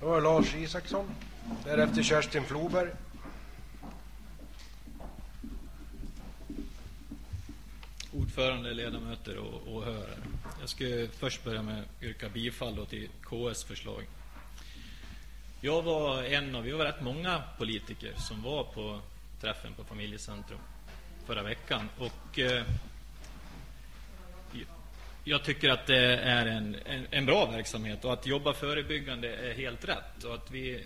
Då är Lars Isaksson. Därefter Kerstin Floberg. Ordförande, ledamöter och åhörare. Jag ska först börja med att yrka bifall till KS förslag. Jag var en av, vi var rätt många politiker som var på träffen på Familjecentrum förra veckan. Och eh, jag tycker att det är en, en, en, bra verksamhet och att jobba förebyggande är helt rätt. Och att vi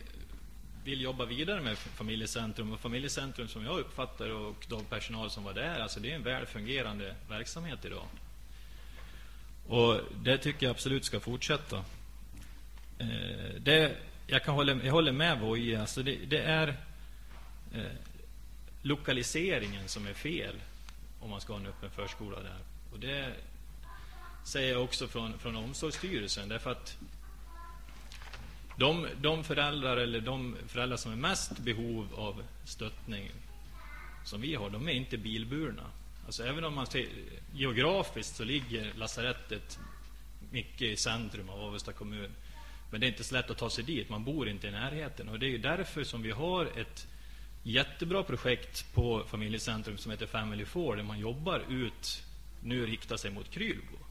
vill jobba vidare med Familjecentrum. Och Familjecentrum som jag uppfattar och de personal som var där, alltså det är en väl fungerande verksamhet idag. Och det tycker jag absolut ska fortsätta. Eh, det, jag, kan hålla, jag håller med Voje, alltså det, det är eh, lokaliseringen som är fel om man ska ha en öppen förskola där. Och det säger jag också från, från Omsorgsstyrelsen. Därför att de, de föräldrar eller de föräldrar som är mest behov av stöttning som vi har, de är inte bilburna. Alltså även om man ser, geografiskt så ligger lasarettet mycket i centrum av Avesta kommun. Men det är inte så lätt att ta sig dit, man bor inte i närheten. Och det är därför som vi har ett jättebra projekt på Familjecentrum som heter Family 4, där man jobbar ut, nu riktar sig mot Krylbo.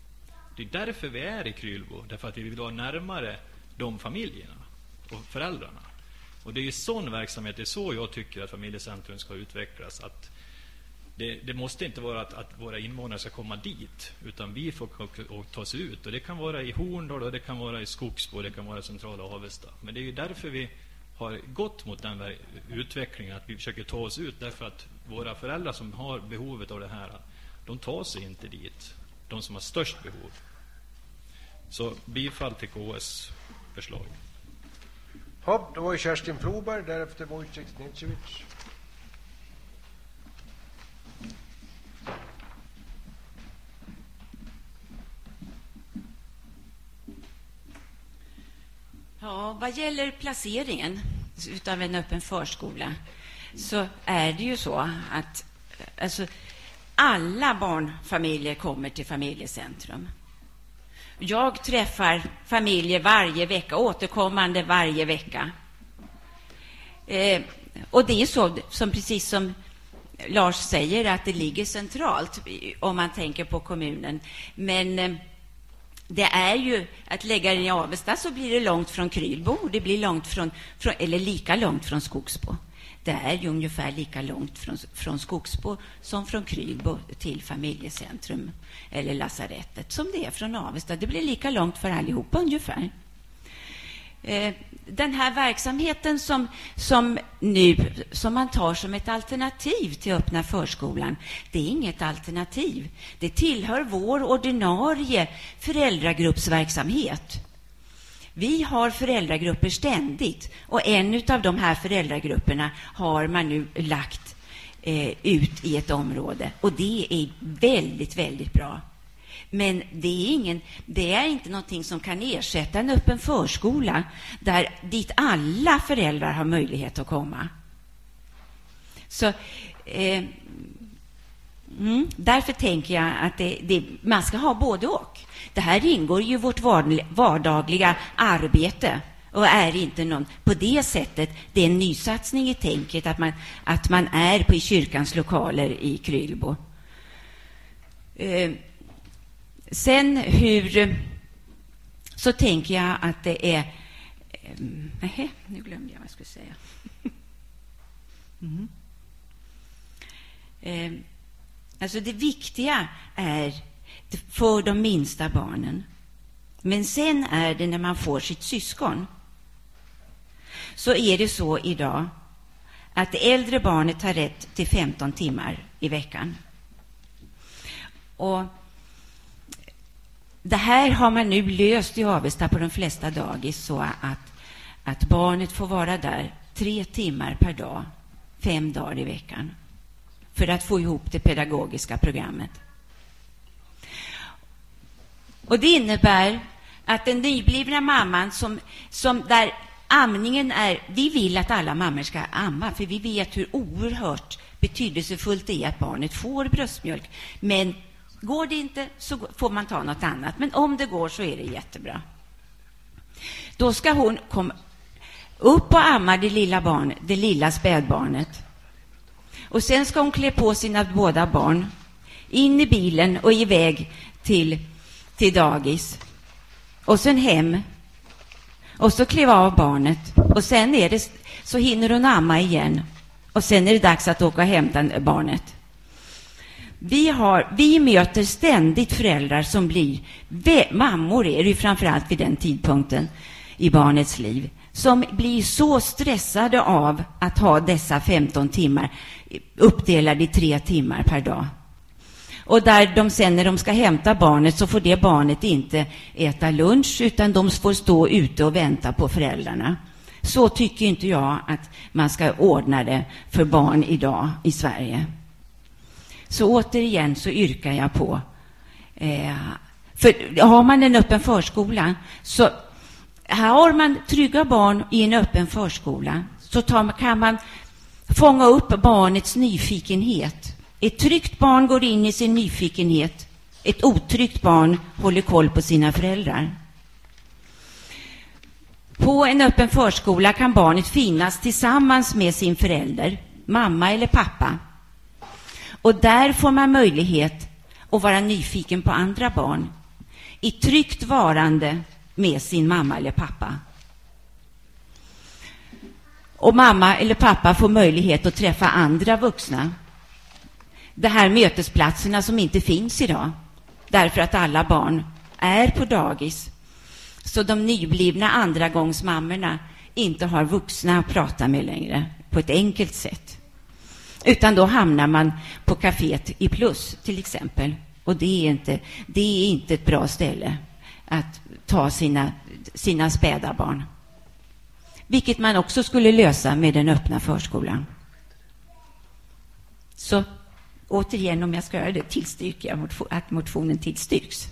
Det är därför vi är i Krylbo, därför att vi vill vara närmare de familjerna och föräldrarna. Och det är sån verksamhet, det är så jag tycker att Familjecentrum ska utvecklas. Att det, det måste inte vara att, att, våra invånare ska komma dit, utan vi får ta oss ut. Och det kan vara i Horndal, och det kan vara i Skogsbo, det kan vara i centrala Avesta. Men det är ju därför vi har gått mot den utvecklingen, att vi försöker ta oss ut, därför att våra föräldrar som har behovet av det här, de tar sig inte dit. De som har störst behov. Så bifall till KS förslag. Hopp, då var Kerstin Floberg, därefter Wojciech Nilcevic. Ja, vad gäller placeringen av en öppen förskola så är det ju så att alltså, alla barnfamiljer kommer till familjecentrum. Jag träffar familjer varje vecka, återkommande varje vecka. Eh, och det är så, som precis som Lars säger, att det ligger centralt om man tänker på kommunen. Men eh, det är ju att lägga den i Avesta så blir det långt från Krylbo, det blir långt från, från eller lika långt från Skogsbo. Det är ju ungefär lika långt från, från Skogsbo som från Krylbo till familjecentrum eller lasarettet som det är från Avesta. Det blir lika långt för allihopa ungefär. Eh, den här verksamheten som, som nu som man tar som ett alternativ till öppna förskolan, det är inget alternativ. Det tillhör vår ordinarie föräldragruppsverksamhet. Vi har föräldragrupper ständigt och en av de här föräldragrupperna har man nu lagt eh, ut i ett område och det är väldigt, väldigt bra. Men det är, ingen, det är inte någonting som kan ersätta en öppen förskola där, dit alla föräldrar har möjlighet att komma. Så eh, mm, Därför tänker jag att det, det, man ska ha både och. Det här ingår ju i vårt vardagliga arbete och är inte någon, på det sättet, det är en nysatsning i tänket att man, att man är på i kyrkans lokaler i Krylbo. Eh, sen hur, så tänker jag att det är, eh, nej, nu glömde jag vad jag skulle säga. Mm. Eh, alltså det viktiga är för de minsta barnen. Men sen är det när man får sitt syskon. Så är det så idag att det äldre barnet har rätt till 15 timmar i veckan. Och det här har man nu löst i Avesta på de flesta dagis så att, att barnet får vara där tre timmar per dag, fem dagar i veckan för att få ihop det pedagogiska programmet. Och Det innebär att den nyblivna mamman som, som där amningen är... Vi vill att alla mammor ska amma, för vi vet hur oerhört betydelsefullt det är att barnet får bröstmjölk. Men går det inte så får man ta något annat. Men om det går så är det jättebra. Då ska hon komma... Upp och amma det lilla, barn, det lilla spädbarnet. Och sen ska hon klä på sina båda barn, in i bilen och iväg till, till dagis. Och sen hem. Och så kliva av barnet. Och sen är det, så hinner hon amma igen. Och sen är det dags att åka och hämta barnet. Vi, har, vi möter ständigt föräldrar som blir, mammor är det ju framför allt vid den tidpunkten i barnets liv, som blir så stressade av att ha dessa 15 timmar uppdelade i tre timmar per dag. Och där de sen när de ska hämta barnet så får det barnet inte äta lunch utan de får stå ute och vänta på föräldrarna. Så tycker inte jag att man ska ordna det för barn idag i Sverige. Så återigen så yrkar jag på... Eh, för har man en öppen förskola så här har man trygga barn i en öppen förskola så tar, kan man fånga upp barnets nyfikenhet. Ett tryggt barn går in i sin nyfikenhet. Ett otryggt barn håller koll på sina föräldrar. På en öppen förskola kan barnet finnas tillsammans med sin förälder, mamma eller pappa. Och där får man möjlighet att vara nyfiken på andra barn i tryggt varande med sin mamma eller pappa. Och mamma eller pappa får möjlighet att träffa andra vuxna. De här mötesplatserna som inte finns idag därför att alla barn är på dagis. Så de nyblivna andragångsmammorna inte har vuxna att prata med längre på ett enkelt sätt. Utan då hamnar man på kaféet i Plus, till exempel. Och det är inte, det är inte ett bra ställe att ta sina, sina späda barn. Vilket man också skulle lösa med den öppna förskolan. Så återigen, om jag ska göra det, tillstyrker jag att motionen tillstyrks.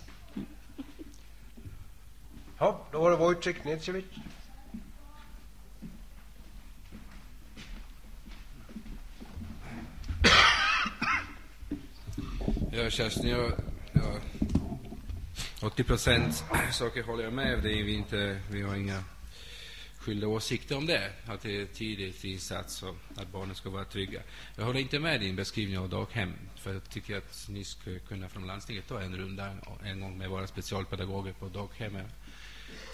Ja, då var det Wojciech Nedjevic. Ja, Kerstin, jag, jag, 80 procent saker håller jag med det är vi inte, vi har inga skilda åsikter om det, att det är tidigt insats och att barnen ska vara trygga. Jag håller inte med din beskrivning av daghem, för jag tycker att ni skulle kunna från landstinget ta en runda en gång med våra specialpedagoger på daghemmen,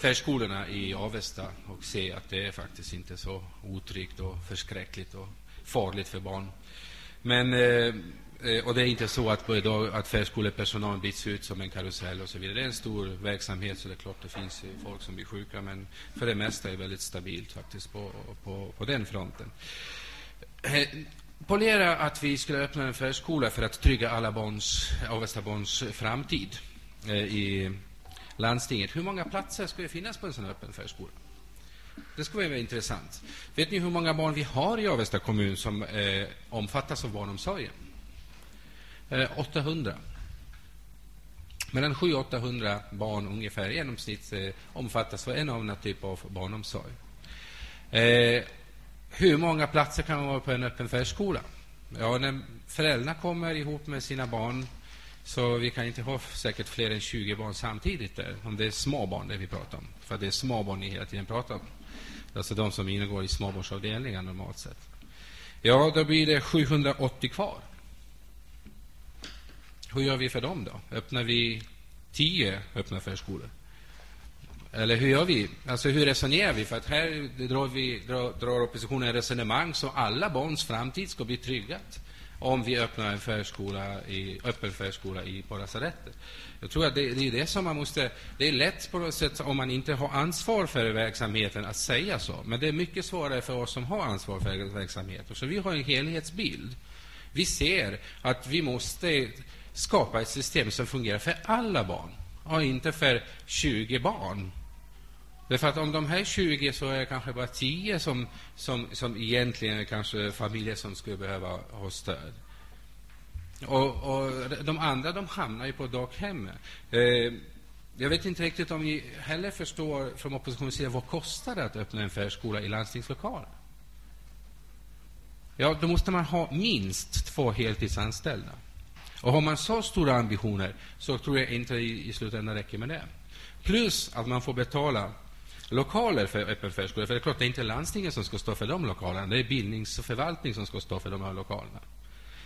förskolorna i Avesta och se att det är faktiskt inte så otryggt och förskräckligt och farligt för barn. Men Eh, Eh, och det är inte så att, att förskolepersonalen byts ut som en karusell och så vidare. Det är en stor verksamhet så det är klart det finns folk som blir sjuka men för det mesta är det väldigt stabilt faktiskt på, på, på den fronten. Eh, ponera polera att vi skulle öppna en förskola för att trygga alla barns, Avesta barns framtid eh, i landstinget. Hur många platser ska det finnas på en sån öppen förskola? Det skulle vara intressant. Vet ni hur många barn vi har i Avesta kommun som eh, omfattas av barnomsorgen? 800. Mellan 700 och 800 barn ungefär i genomsnitt eh, omfattas av en av denna typ av barnomsorg. Eh, hur många platser kan man vara på en öppen förskola? Ja, när föräldrarna kommer ihop med sina barn så vi kan inte ha säkert fler än 20 barn samtidigt där, om det är små barn det vi pratar om. För det är små barn ni hela tiden pratar om. Alltså de som ingår i småbarnsavdelningar normalt sett. Ja, då blir det 780 kvar. Hur gör vi för dem då? Öppnar vi tio öppna förskolor? Eller hur gör vi? Alltså hur resonerar vi? För att här drar, vi, drar, drar oppositionen resonemang så alla barns framtid ska bli tryggat om vi öppnar en förskola i, öppen förskola i, på lasarettet. Jag tror att det, det, är det som man måste... Det är lätt på något sätt om man inte har ansvar för verksamheten att säga så. Men det är mycket svårare för oss som har ansvar för verksamheten. Så vi har en helhetsbild. Vi ser att vi måste skapa ett system som fungerar för alla barn och inte för 20 barn. Därför att om de här 20 så är det kanske bara 10 som, som, som egentligen är kanske familjer som skulle behöva ha stöd. Och, och de andra de hamnar ju på daghemmet. Eh, jag vet inte riktigt om ni heller förstår från oppositionens sida vad kostar det att öppna en förskola i landstingslokaler? Ja, då måste man ha minst två heltidsanställda. Och har man så stora ambitioner så tror jag inte i, i slutändan räcker med det. Plus att man får betala lokaler för öppen förskola. För det är klart, det är inte landstingen som ska stå för de lokalerna. Det är bildnings och förvaltning som ska stå för de här lokalerna.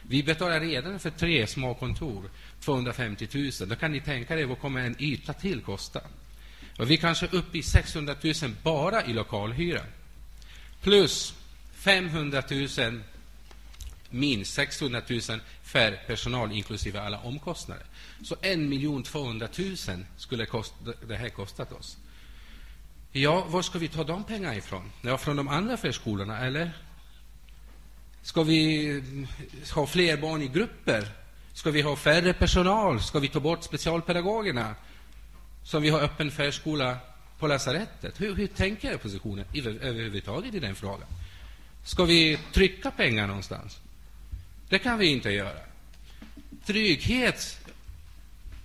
Vi betalar redan för tre små kontor 250 000. Då kan ni tänka er vad kommer en yta till kosta. Och vi kanske är uppe i 600 000 bara i lokalhyra. Plus 500 000, minst 600 000 för personal inklusive alla omkostnader. Så 1 200 000 skulle kosta, det här kostat oss. Ja, var ska vi ta de pengarna ifrån? Ja, från de andra förskolorna, eller? Ska vi ha fler barn i grupper? Ska vi ha färre personal? Ska vi ta bort specialpedagogerna? Som vi har öppen förskola på lasarettet. Hur, hur tänker oppositionen överhuvudtaget i den frågan? Ska vi trycka pengar någonstans? Det kan vi inte göra. Trygghet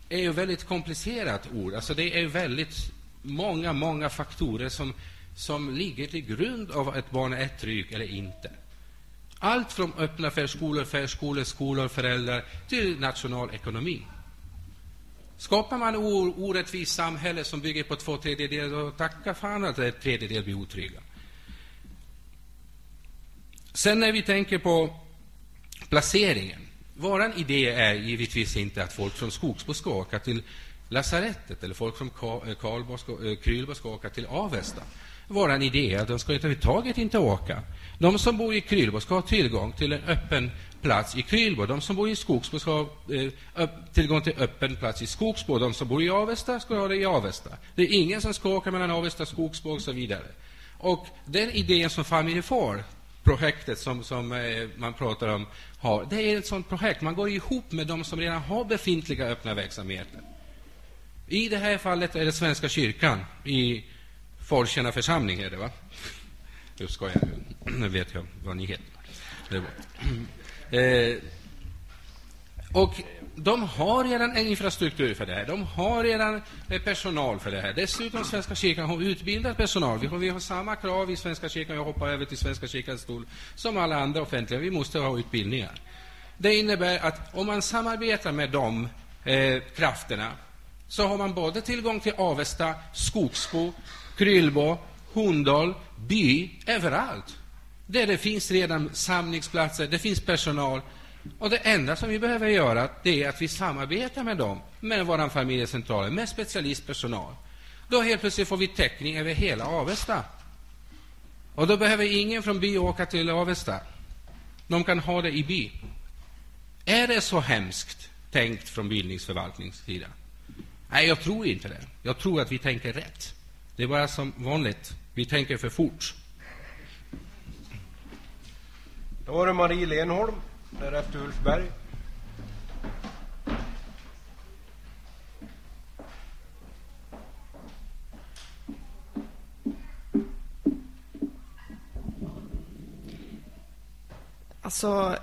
är ju ett väldigt komplicerat ord. Alltså det är väldigt många, många faktorer som, som ligger till grund av att ett barn är trygg eller inte. Allt från öppna förskolor, förskolor, skolor, föräldrar till nationalekonomi. Skapar man ett orättvist samhälle som bygger på två tredjedelar, då tacka fan att en tredjedel blir otrygga. Sen när vi tänker på placeringen. Vår idé är givetvis inte att folk från Skogsbo ska åka till lasarettet eller folk från eh, eh, Krylbo ska åka till Avesta. Vår idé är att de ska överhuvudtaget inte åka. De som bor i Krylbo ska ha tillgång till en öppen plats i Krylbo. De som bor i Skogsbo ska ha eh, tillgång till öppen plats i Skogsbo. De som bor i Avesta ska ha det i Avesta. Det är ingen som ska åka mellan Avesta, Skogsbo och så vidare. Och den idén som familjen får, projektet som, som eh, man pratar om, har, det är ett sådant projekt. Man går ihop med de som redan har befintliga öppna verksamheter. I det här fallet är det Svenska kyrkan i Fortjäna församling, är det va? Nu ska jag, nu vet jag vad ni heter. Eh, och de har redan en infrastruktur för det här. De har redan eh, personal för det här. Dessutom Svenska kyrkan har utbildat personal. Vi har, vi har samma krav i Svenska kyrkan, jag hoppar över till Svenska kyrkans stol, som alla andra offentliga. Vi måste ha utbildningar. Det innebär att om man samarbetar med de eh, krafterna så har man både tillgång till Avesta, Skogsbo, Krylbo, Hundal, by, överallt. Där det finns redan samlingsplatser, det finns personal. Och det enda som vi behöver göra det är att vi samarbetar med dem, med vår familjecentral, med specialistpersonal. Då helt plötsligt får vi täckning över hela Avesta. Och då behöver ingen från by åka till Avesta. De kan ha det i by. Är det så hemskt tänkt från bildningsförvaltningssidan? Nej, jag tror inte det. Jag tror att vi tänker rätt. Det är bara som vanligt. Vi tänker för fort. Då var det Marie Lenholm, därefter Ulf Berg. Alltså,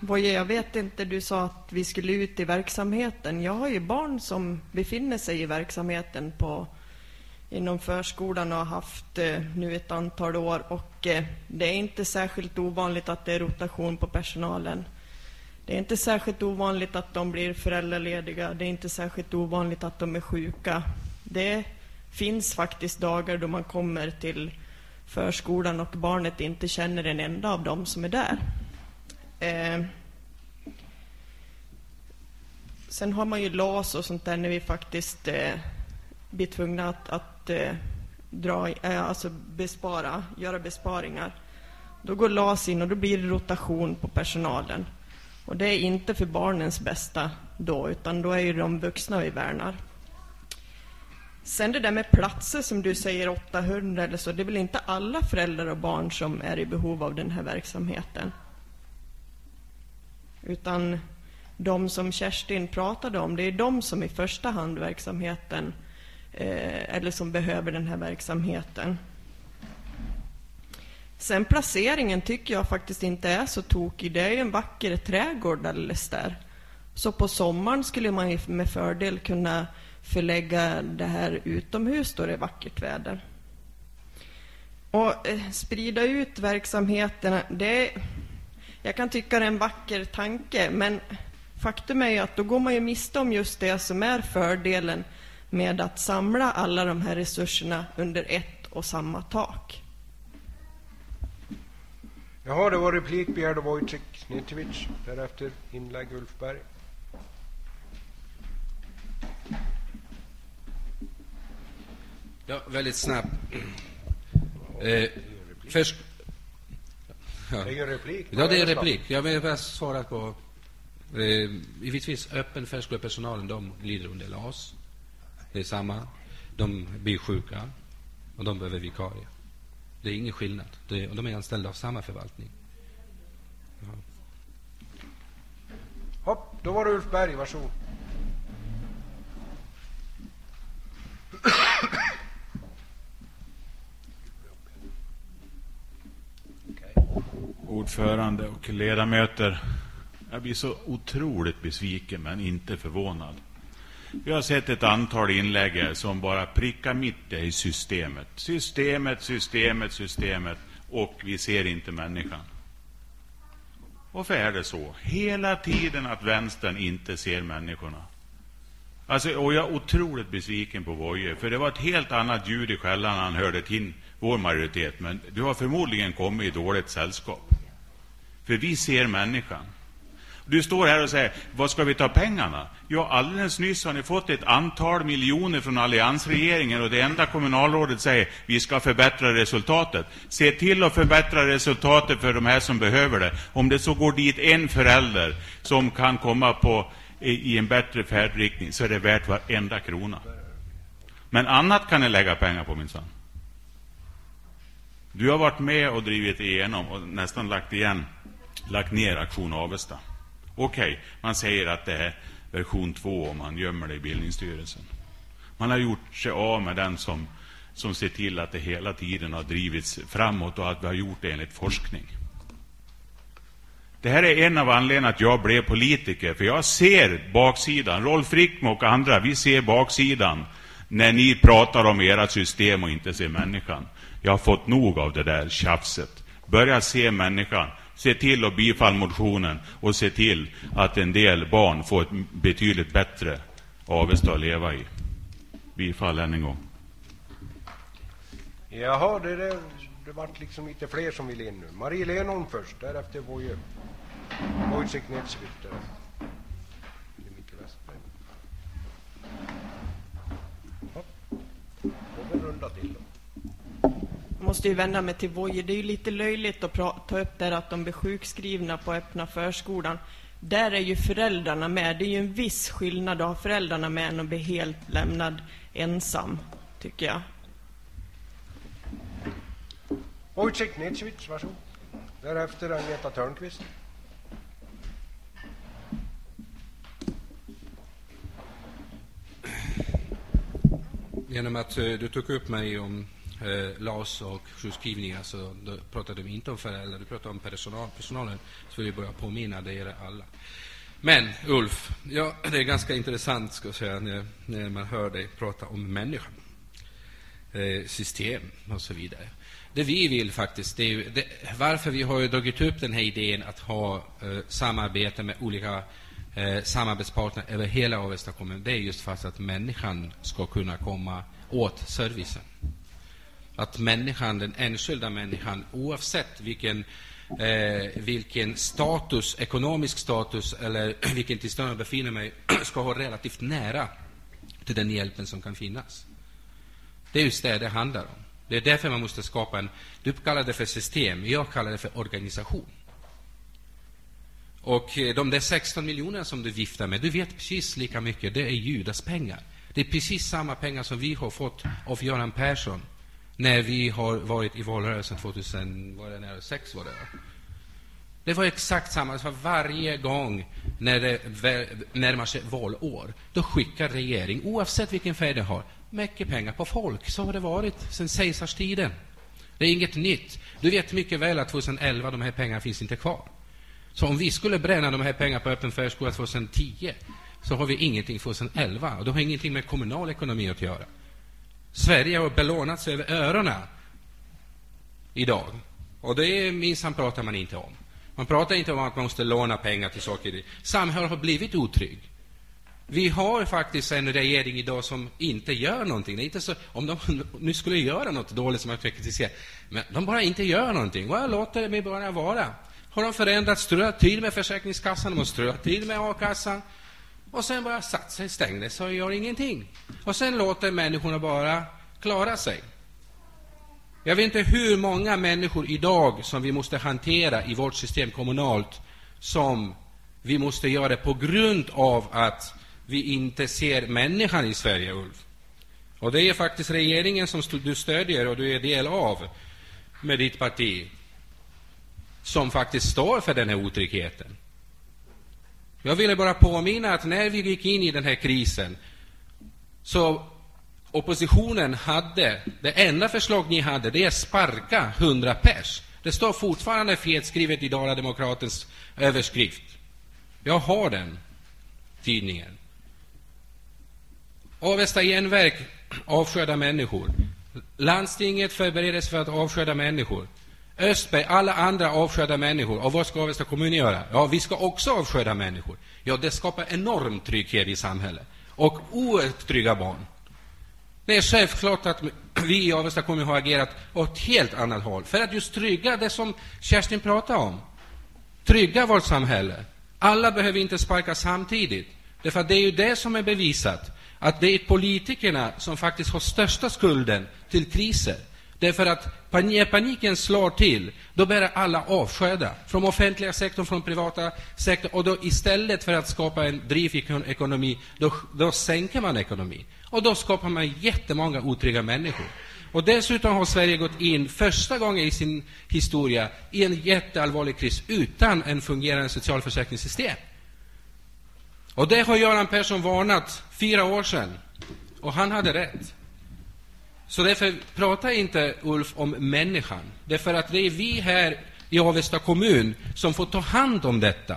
Boje, jag vet inte, du sa att vi skulle ut i verksamheten. Jag har ju barn som befinner sig i verksamheten på, inom förskolan och har haft eh, nu ett antal år. Och eh, det är inte särskilt ovanligt att det är rotation på personalen. Det är inte särskilt ovanligt att de blir föräldralediga. Det är inte särskilt ovanligt att de är sjuka. Det finns faktiskt dagar då man kommer till förskolan och barnet inte känner en enda av dem som är där. Eh, sen har man ju LAS och sånt där när vi faktiskt eh, blir tvungna att, att eh, dra, eh, alltså bespara, göra besparingar. Då går LAS in och då blir det rotation på personalen. Och det är inte för barnens bästa då, utan då är det de vuxna vi värnar. Sen det där med platser som du säger, 800 eller så, det är väl inte alla föräldrar och barn som är i behov av den här verksamheten. Utan de som Kerstin pratade om, det är de som i första hand verksamheten, eh, Eh, eller som behöver den här verksamheten. Sen placeringen tycker jag faktiskt inte är så tokig. Det är ju en vacker trädgård alldeles där. Så på sommaren skulle man med fördel kunna förlägga det här utomhus då det är vackert väder. Och eh, sprida ut verksamheterna, det jag kan tycka det är en vacker tanke, men faktum är ju att då går man ju miste om just det som är fördelen med att samla alla de här resurserna under ett och samma tak. Jaha, det var replik begärd av Wojciech Nitjevic. Därefter inlägg Ulf Berg. Ja, väldigt snabbt. Eh, först... Det är ju en replik. Ja, det är en replik. Jag vill bara svara på... Eh, givetvis, öppen förskolepersonalen, de lider under LAS. Det är samma. De blir sjuka och de behöver vikarie. Det är ingen skillnad. Det, och de är anställda av samma förvaltning. Ja. Hopp, då var det Ulf Berg, varsågod. ordförande och ledamöter. Jag blir så otroligt besviken, men inte förvånad. Vi har sett ett antal inlägg som bara prickar mitt i systemet. Systemet, systemet, systemet. Och vi ser inte människan. Varför är det så? Hela tiden att vänstern inte ser människorna. Alltså, och jag är otroligt besviken på Voje, för det var ett helt annat ljud i skällan när han hörde till vår majoritet. Men du har förmodligen kommit i dåligt sällskap. För vi ser människan. Du står här och säger, vad ska vi ta pengarna? Ja, alldeles nyss har ni fått ett antal miljoner från alliansregeringen och det enda kommunalrådet säger, vi ska förbättra resultatet. Se till att förbättra resultatet för de här som behöver det. Om det så går dit en förälder som kan komma på, i, i en bättre färdriktning så är det värt varenda krona. Men annat kan ni lägga pengar på minsann. Du har varit med och drivit igenom och nästan lagt igen, lagt ner Aktion Avesta. Okej, okay, man säger att det är version 2 om man gömmer det i bildningsstyrelsen. Man har gjort sig av med den som, som ser till att det hela tiden har drivits framåt och att vi har gjort det enligt forskning. Det här är en av anledningarna att jag blev politiker, för jag ser baksidan. Rolf Rickmo och andra, vi ser baksidan när ni pratar om era system och inte ser människan. Jag har fått nog av det där tjafset. Börja se människan. Se till att bifalla motionen och se till att en del barn får ett betydligt bättre Avesta att leva i. Bifall än en gång. Jaha, det, det, det vart liksom lite fler som vill in nu. Marie Lenholm först, därefter Voje. Wojciech Netsvik. därefter. Ja, då en runda till måste ju vända mig till Voje. Det är ju lite löjligt att ta upp där att de blir sjukskrivna på öppna förskolan. Där är ju föräldrarna med. Det är ju en viss skillnad att ha föräldrarna med än att bli helt lämnad ensam, tycker jag. Wojciech Netsvits, varsågod. Därefter Agneta Törnqvist. Genom att uh, du tog upp mig om eh, LAS och sjukskrivningar så då pratade vi inte om föräldrar, du pratade om personal, personalen. Så vill jag bara påminna dig alla. Men Ulf, ja, det är ganska intressant ska jag säga, när, när man hör dig prata om människan, eh, system och så vidare. Det vi vill faktiskt, det är ju, det, varför vi har dragit upp den här idén att ha eh, samarbete med olika eh, samarbetspartner över hela Avesta kommun, det är just för att människan ska kunna komma åt servicen att människan, den enskilda människan, oavsett vilken, eh, vilken status, ekonomisk status eller vilken tillstånd jag befinner mig ska ha relativt nära till den hjälpen som kan finnas. Det är just det det handlar om. Det är därför man måste skapa en... Du kallar det för system, jag kallar det för organisation. Och eh, de där 16 miljonerna som du viftar med, du vet precis lika mycket, det är Judas pengar. Det är precis samma pengar som vi har fått av Göran Persson när vi har varit i valrörelsen 2006 var det Det var exakt samma. Det varje gång när det närmar sig valår, då skickar regering, oavsett vilken färg det har, mycket pengar på folk. Så har det varit sedan kejsarstiden. Det är inget nytt. Du vet mycket väl att 2011, de här pengarna finns inte kvar. Så om vi skulle bränna de här pengarna på öppen förskola 2010, så har vi ingenting 2011. Och det har ingenting med kommunal ekonomi att göra. Sverige har belånats över öronen idag. Och det minsann pratar man inte om. Man pratar inte om att man måste låna pengar till saker. Samhället har blivit otrygg. Vi har faktiskt en regering idag som inte gör någonting. Det är inte så, om de nu skulle göra något dåligt som jag kritiserar, men de bara inte gör någonting. Och låter det bara vara. Har de förändrat, ströat till med Försäkringskassan, de har ströat till med a-kassan, och sen bara satt sig, stängde sig och gör ingenting. Och sen låter människorna bara klara sig. Jag vet inte hur många människor idag som vi måste hantera i vårt system kommunalt som vi måste göra det på grund av att vi inte ser människan i Sverige, Ulf. Och det är faktiskt regeringen som du stödjer och du är del av med ditt parti som faktiskt står för den här otryggheten. Jag ville bara påminna att när vi gick in i den här krisen så oppositionen hade, det enda förslag ni hade, det är sparka 100 pers. Det står fortfarande felskrivet i Dala-Demokratens överskrift. Jag har den tidningen. Avesta järnverk avskedar människor. Landstinget förbereder sig för att avskeda människor. Östberg, alla andra avskedar människor. Och vad ska Avesta kommun göra? Ja, vi ska också avskeda människor. Ja, det skapar enorm trygghet i samhället. Och otrygga barn. Det är självklart att vi i Avesta kommun har agerat åt ett helt annat håll. För att just trygga det som Kerstin pratade om. Trygga vårt samhälle. Alla behöver inte sparka samtidigt. Därför det är ju det som är bevisat. Att det är politikerna som faktiskt har största skulden till kriser. Därför att när paniken slår till, då börjar alla avskeda, Från offentliga sektorn, från privata sektorn. Och då istället för att skapa en driv i ekonomi, då, då sänker man ekonomin. Och då skapar man jättemånga otrygga människor. Och dessutom har Sverige gått in första gången i sin historia i en jätteallvarlig kris utan en fungerande socialförsäkringssystem. Och det har Göran Persson varnat fyra år sedan. Och han hade rätt. Så därför pratar inte Ulf om människan. Därför att det är vi här i Avesta kommun som får ta hand om detta.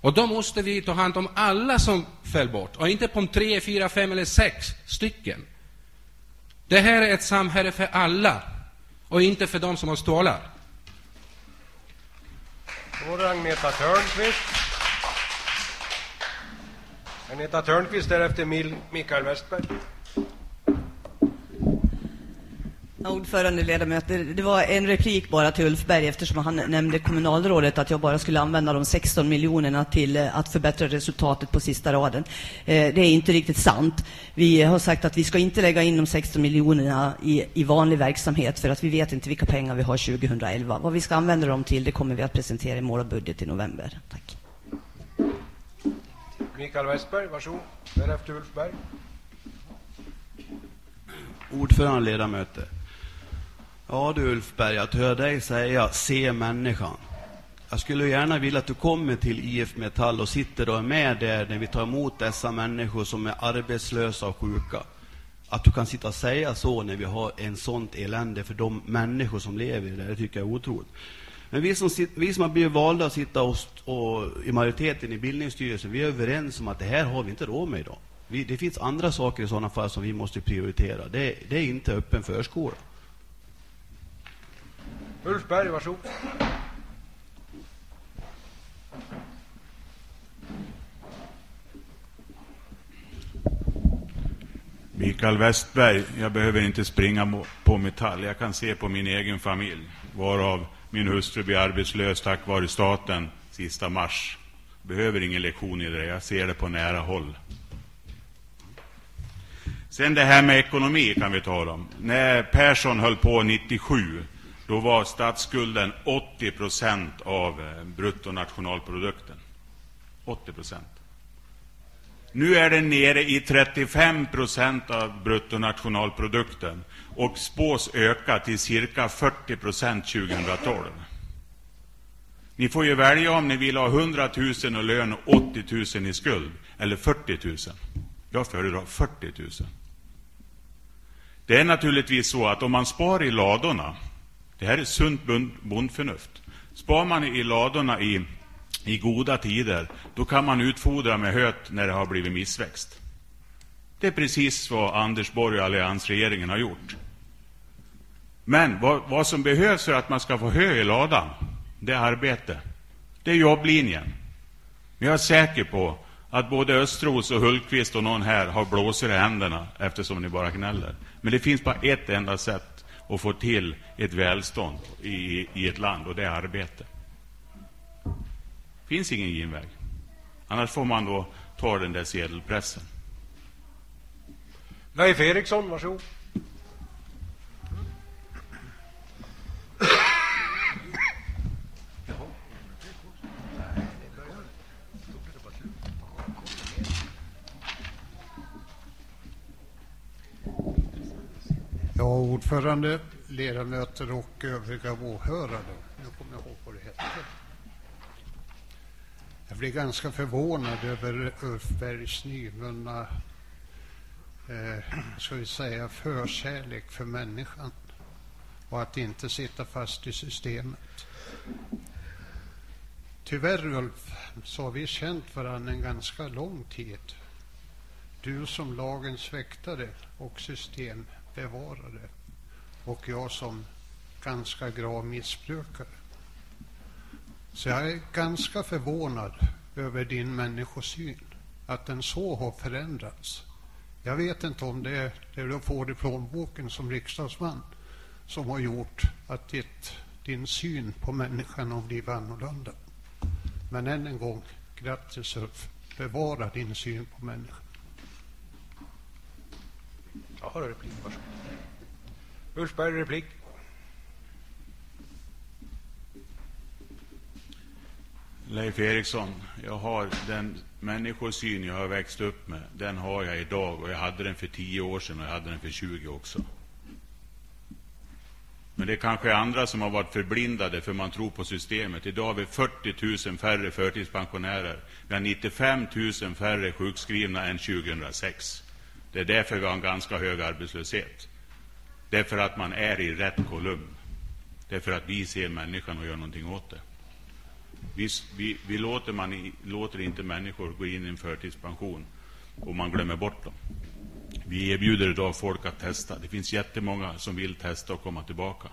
Och då måste vi ta hand om alla som föll bort, och inte på tre, fyra, fem eller sex stycken. Det här är ett samhälle för alla, och inte för dem som har stålar. Då Agneta Törnqvist. Agneta Törnqvist, därefter Mikael Westberg. Ordförande, ledamöter. Det var en replik bara till Ulf Berg eftersom han nämnde kommunalrådet att jag bara skulle använda de 16 miljonerna till eh, att förbättra resultatet på sista raden. Eh, det är inte riktigt sant. Vi har sagt att vi ska inte lägga in de 16 miljonerna i, i vanlig verksamhet för att vi vet inte vilka pengar vi har 2011. Vad vi ska använda dem till det kommer vi att presentera i målbudget i november. Tack. Mikael Westberg, varsågod. Därefter Ulf Berg. Ordförande, ledamöter. Ja du Ulf Berg, att höra dig säga se människan. Jag skulle gärna vilja att du kommer till IF Metall och sitter och är med där när vi tar emot dessa människor som är arbetslösa och sjuka. Att du kan sitta och säga så när vi har en sånt elände för de människor som lever i det, det tycker jag är otroligt. Men vi som, vi som har blivit valda att sitta och, och, i majoriteten i bildningsstyrelsen, vi är överens om att det här har vi inte råd med idag. Vi, det finns andra saker i sådana fall som vi måste prioritera. Det, det är inte öppen förskola. Ulf Berg, varsågod. Mikael Westberg, jag behöver inte springa på metall. Jag kan se på min egen familj, varav min hustru blir arbetslös tack vare staten sista mars. Behöver ingen lektion i det, jag ser det på nära håll. Sen det här med ekonomi kan vi tala om. När Persson höll på 97 då var statsskulden 80 procent av eh, bruttonationalprodukten. 80 procent. Nu är den nere i 35 procent av bruttonationalprodukten och spås öka till cirka 40 procent 2012. Ni får ju välja om ni vill ha 100 000 i lön och 80 000 i skuld, eller 40 000. Jag föredrar 40 000. Det är naturligtvis så att om man spar i ladorna det här är sunt bondförnuft. Spar man i ladorna i, i goda tider, då kan man utfodra med höet när det har blivit missväxt. Det är precis vad Anders Borg och alliansregeringen har gjort. Men vad, vad som behövs för att man ska få hö i ladan, det är arbete. Det är jobblinjen. Men jag är säker på att både Östros och Hultqvist och någon här har blåsor i händerna eftersom ni bara gnäller. Men det finns bara ett enda sätt och få till ett välstånd i, i ett land och det är arbete. Det finns ingen genväg. Annars får man då ta den där sedelpressen. Leif Eriksson, varsågod. Ja, ordförande, ledamöter och övriga åhörare. Nu kommer jag ihåg vad det hette. Jag blir ganska förvånad över Ulf Bergs nyvunna, eh, ska vi säga, förkärlek för människan och att inte sitta fast i systemet. Tyvärr, Ulf, så har vi känt varandra en ganska lång tid. Du som lagens väktare och systembevarare och jag som ganska grav missbrukare. Så jag är ganska förvånad över din människosyn, att den så har förändrats. Jag vet inte om det är det du får i plånboken som riksdagsman som har gjort att ditt, din syn på människan har blivit annorlunda. Men än en gång, grattis Ulf. Bevara din syn på människan. Jag har en replik, varsågod. Ulf Berg, replik. Leif Eriksson, jag har den människosyn jag har växt upp med, den har jag idag och jag hade den för 10 år sedan och jag hade den för 20 också. Men det kanske är andra som har varit förblindade för man tror på systemet. Idag har vi 40 000 färre förtidspensionärer. Vi har 95 000 färre sjukskrivna än 2006. Det är därför vi har en ganska hög arbetslöshet. Därför att man är i rätt kolumn. Därför att vi ser människan och gör någonting åt det. Vi, vi, vi låter, man, låter inte människor gå in i en förtidspension och man glömmer bort dem. Vi erbjuder idag folk att testa. Det finns jättemånga som vill testa och komma tillbaka.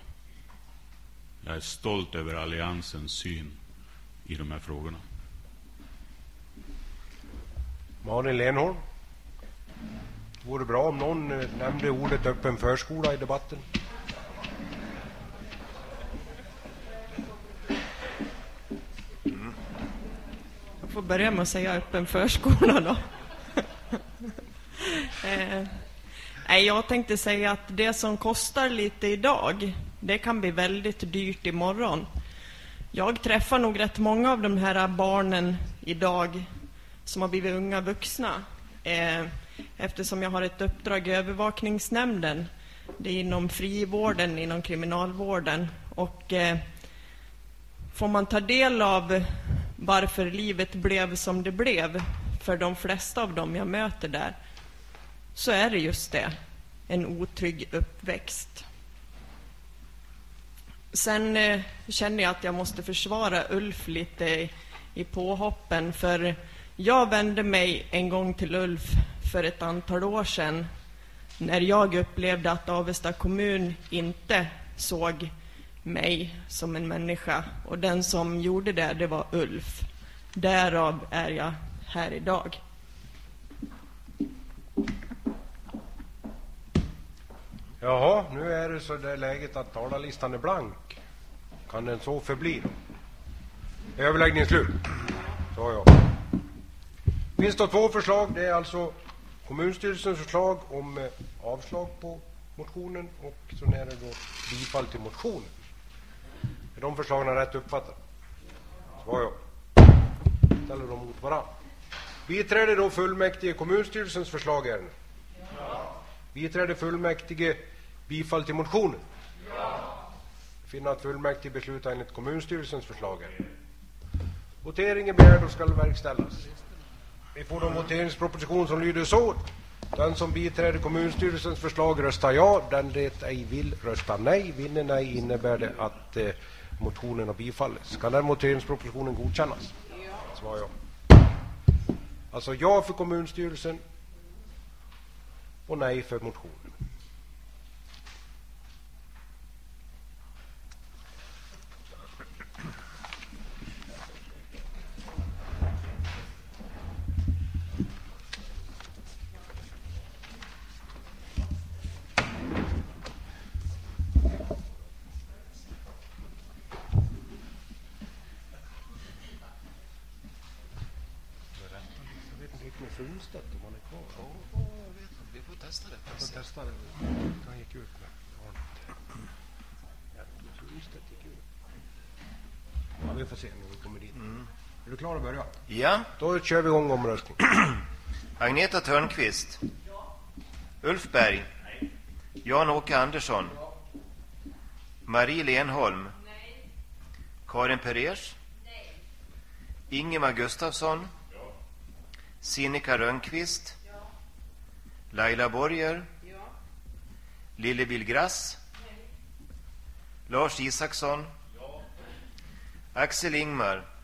Jag är stolt över Alliansens syn i de här frågorna. Malin Lenholm. Det vore bra om någon eh, nämnde ordet öppen förskola i debatten. Jag får börja med att säga öppen förskola då. eh, nej, jag tänkte säga att det som kostar lite idag, det kan bli väldigt dyrt imorgon. Jag träffar nog rätt många av de här barnen idag som har blivit unga vuxna. Eh, eftersom jag har ett uppdrag i övervakningsnämnden. Det är inom frivården, inom kriminalvården. Och eh, får man ta del av varför livet blev som det blev för de flesta av dem jag möter där, så är det just det. En otrygg uppväxt. Sen eh, känner jag att jag måste försvara Ulf lite i, i påhoppen, för jag vände mig en gång till Ulf för ett antal år sedan när jag upplevde att Avesta kommun inte såg mig som en människa. Och den som gjorde det, det var Ulf. Därav är jag här idag. Jaha, nu är det så där läget att talarlistan är blank. Kan den så förbli då? Överläggningen slut. Så ja. Finns det två förslag. Det är alltså kommunstyrelsens förslag om eh, avslag på motionen och så är det då bifall till motionen. Är de förslagen rätt uppfattade? Svar ja. Ställer dem mot varandra. Biträder då fullmäktige kommunstyrelsens förslag i ärendet? Ja. Biträder fullmäktige bifall till motionen? Ja. Finner att fullmäktige beslutar enligt kommunstyrelsens förslag. Här. Votering är begärd och skall verkställas. Vi får en voteringsproposition som lyder så. Den som biträder kommunstyrelsens förslag röstar ja. Den det ej vill röstar nej. Vinner nej innebär det att eh, motionen har bifallits. Kan den voteringspropositionen godkännas? Ja. Svar ja. Alltså ja för kommunstyrelsen och nej för motionen. Frunstedt om han är kvar. Ja, jag vet inte. Vi får testa det. Jag får testa det. Han gick ut med Arnet. Hjärtle Frunstedt gick ut. Ja, vi får se när vi kommer dit. Är du klar att börja? Ja. Då kör vi igång omröstningen. Agneta Törnqvist. Ulf Berg. Jan-Åke Andersson. Marie Lenholm. Karin Perers. Ingemar Gustafsson. Sinikka Rönnqvist. Laila Borger. Lillebil Grass. Lars Isaksson. Axel Ingmar.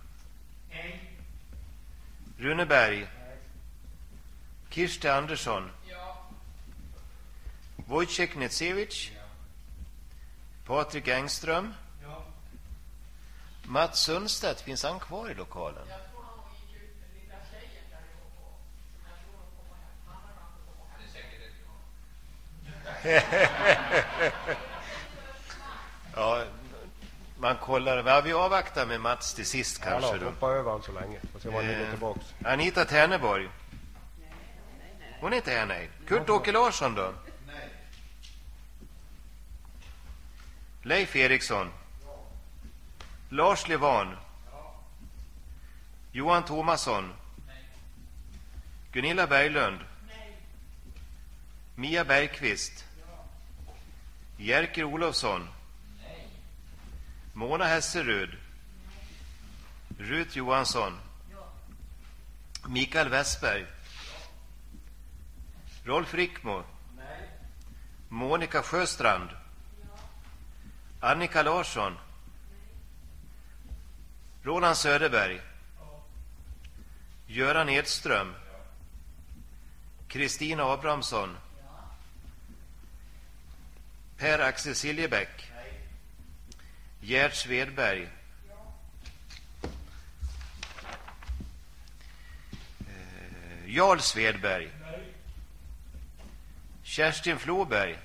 Rune Berg. Kirsti Andersson. Wojciech Netsevich. Patrik Engström. Mats Sundstedt, finns han kvar i lokalen? ja, man kollar. Ja, vi avvaktar med Mats till sist kanske. Då. hoppa över han så länge. Får se hinner Eh, tillbaks. Anita Terneborg. Hon är inte här, nej. Kurt-Åke Larsson då? Leif Eriksson. Lars Levan. Johan Thomasson. Gunilla Berglund. Mia Bergqvist. Jerker Olofsson. Mona Hesserud. Rut Johansson. Mikael Westberg. Rolf Rickmo. Monica Sjöstrand. Annika Larsson. Roland Söderberg. Göran Edström. Kristina Abrahamsson. Per-Axel Siljebäck. Gerd Svedberg. Eh, Jarl Svedberg. Kerstin Floberg.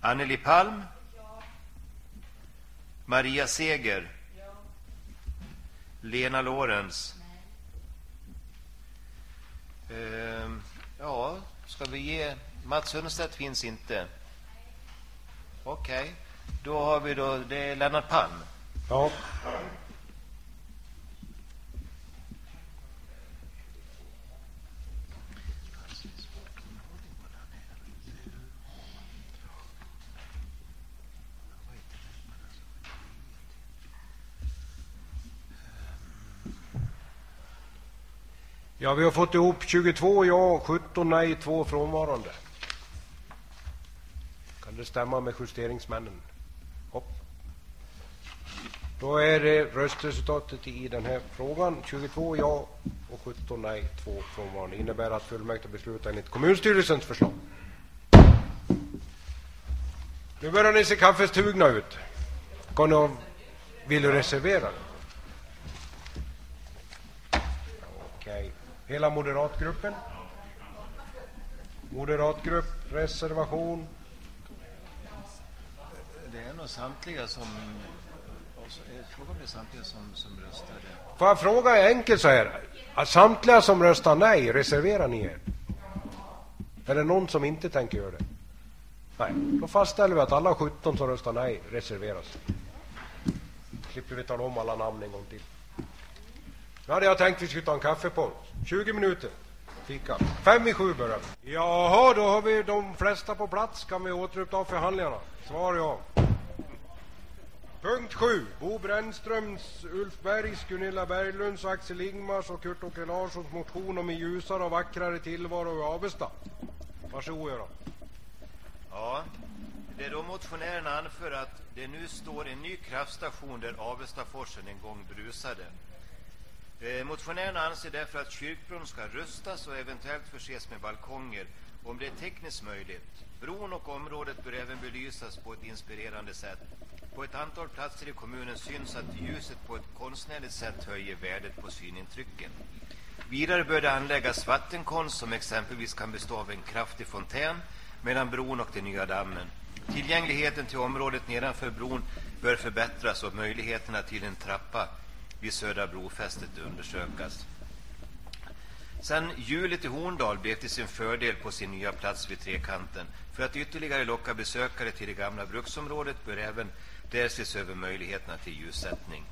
Anneli Palm. Ja. Maria Seger. Lena Lorenz. Eh, ja, ska vi ge... Mats Sundstedt finns inte. Okej. Då har vi då... Det är Lennart Palm. Ja. Ja, vi har fått ihop 22 ja, 17 nej, 2 frånvarande. Kan det stämma med justeringsmännen? Då är det röstresultatet i den här frågan 22 ja och 17 nej, 2 frånvarande. innebär att fullmäktige beslutar enligt kommunstyrelsens förslag. Nu börjar ni se kaffestugna ut. Kan ni, vill du reservera dig? Okej. Hela moderatgruppen? Moderatgrupp, reservation. Det är nog samtliga som... Får jag fråga enkelt så här? Att samtliga som röstar nej, reserverar ni er? Är det någon som inte tänker göra det? Nej, då fastställer vi att alla 17 som röstar nej reserverar sig. Slipper vi tala om alla namn en gång till. Nu hade jag tänkt att vi skulle ta en kaffepaus. 20 minuter. Fika. Fem i sju börjar vi. Jaha, då har vi de flesta på plats. Kan vi återuppta förhandlingarna? Svar ja. Punkt 7. Bo Brännströms, Ulf Bergs, Gunilla Berglunds, Axel Ingmars och Kurt-Åke Larssons motion om en ljusare och vackrare tillvaro i Avesta. Varsågod Göran. Ja, det är då motionärerna anför att det nu står en ny kraftstation där Avestaforsen en gång brusade. Eh, motionärerna anser därför att kyrkbron ska rustas och eventuellt förses med balkonger om det är tekniskt möjligt. Bron och området bör även belysas på ett inspirerande sätt. På ett antal platser i kommunen syns att ljuset på ett konstnärligt sätt höjer värdet på synintrycken. Vidare bör det anläggas vattenkonst som exempelvis kan bestå av en kraftig fontän mellan bron och den nya dammen. Tillgängligheten till området nedanför bron bör förbättras och möjligheterna till en trappa vid södra brofästet undersökas. Sen hjulet i Horndal blev till sin fördel på sin nya plats vid Trekanten. För att ytterligare locka besökare till det gamla bruksområdet bör även där ses över möjligheterna till ljussättning.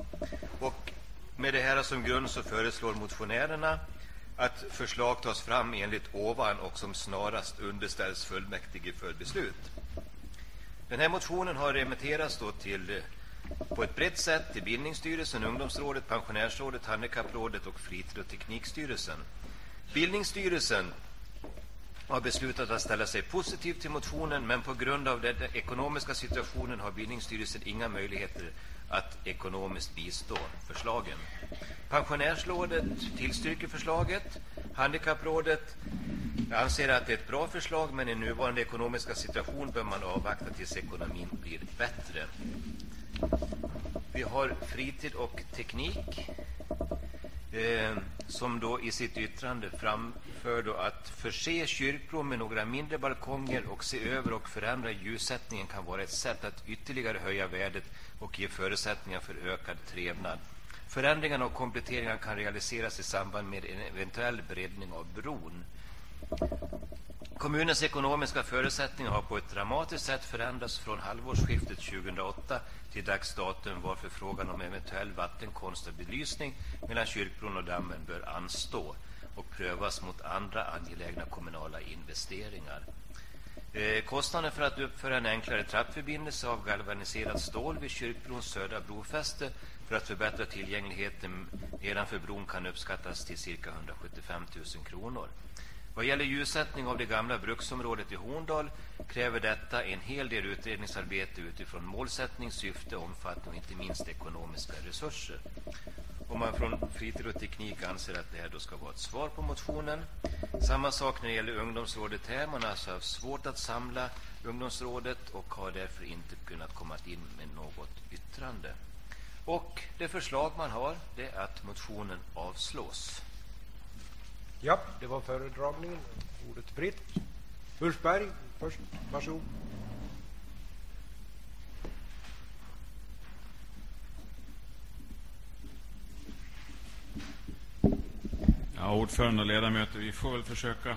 Och med det här som grund så föreslår motionärerna att förslag tas fram enligt ovan och som snarast underställs fullmäktige för beslut. Den här motionen har remitterats då till på ett brett sätt till Bildningsstyrelsen, Ungdomsrådet, Pensionärsrådet, Handikapprådet och Fritid och teknikstyrelsen. Bildningsstyrelsen har beslutat att ställa sig positiv till motionen men på grund av den ekonomiska situationen har Bildningsstyrelsen inga möjligheter att ekonomiskt bistå förslagen. Pensionärsrådet tillstyrker förslaget. Handikapprådet anser att det är ett bra förslag men i nuvarande ekonomiska situation bör man avvakta tills ekonomin blir bättre. Vi har fritid och teknik eh, som då i sitt yttrande framför då att förse kyrkbron med några mindre balkonger och se över och förändra ljussättningen kan vara ett sätt att ytterligare höja värdet och ge förutsättningar för ökad trevnad. Förändringarna och kompletteringarna kan realiseras i samband med en eventuell breddning av bron. Kommunens ekonomiska förutsättningar har på ett dramatiskt sätt förändrats från halvårsskiftet 2008 till dags datum varför frågan om eventuell vattenkonst och belysning mellan kyrkbron och dammen bör anstå och prövas mot andra angelägna kommunala investeringar. Eh, kostnaden för att uppföra en enklare trappförbindelse av galvaniserat stål vid kyrkbrons södra brofäste för att förbättra tillgängligheten nedanför bron kan uppskattas till cirka 175 000 kronor. Vad gäller ljussättning av det gamla bruksområdet i Horndal kräver detta en hel del utredningsarbete utifrån målsättning, syfte, omfattning och inte minst ekonomiska resurser. Om man från Fritid och Teknik anser att det här då ska vara ett svar på motionen. Samma sak när det gäller ungdomsrådet här. Man har alltså haft svårt att samla ungdomsrådet och har därför inte kunnat komma in med något yttrande. Och det förslag man har det är att motionen avslås. Ja, det var föredragningen. Ordet fritt. Ulf Berg först. Varsågod. Ja, ordförande och ledamöter, vi får väl försöka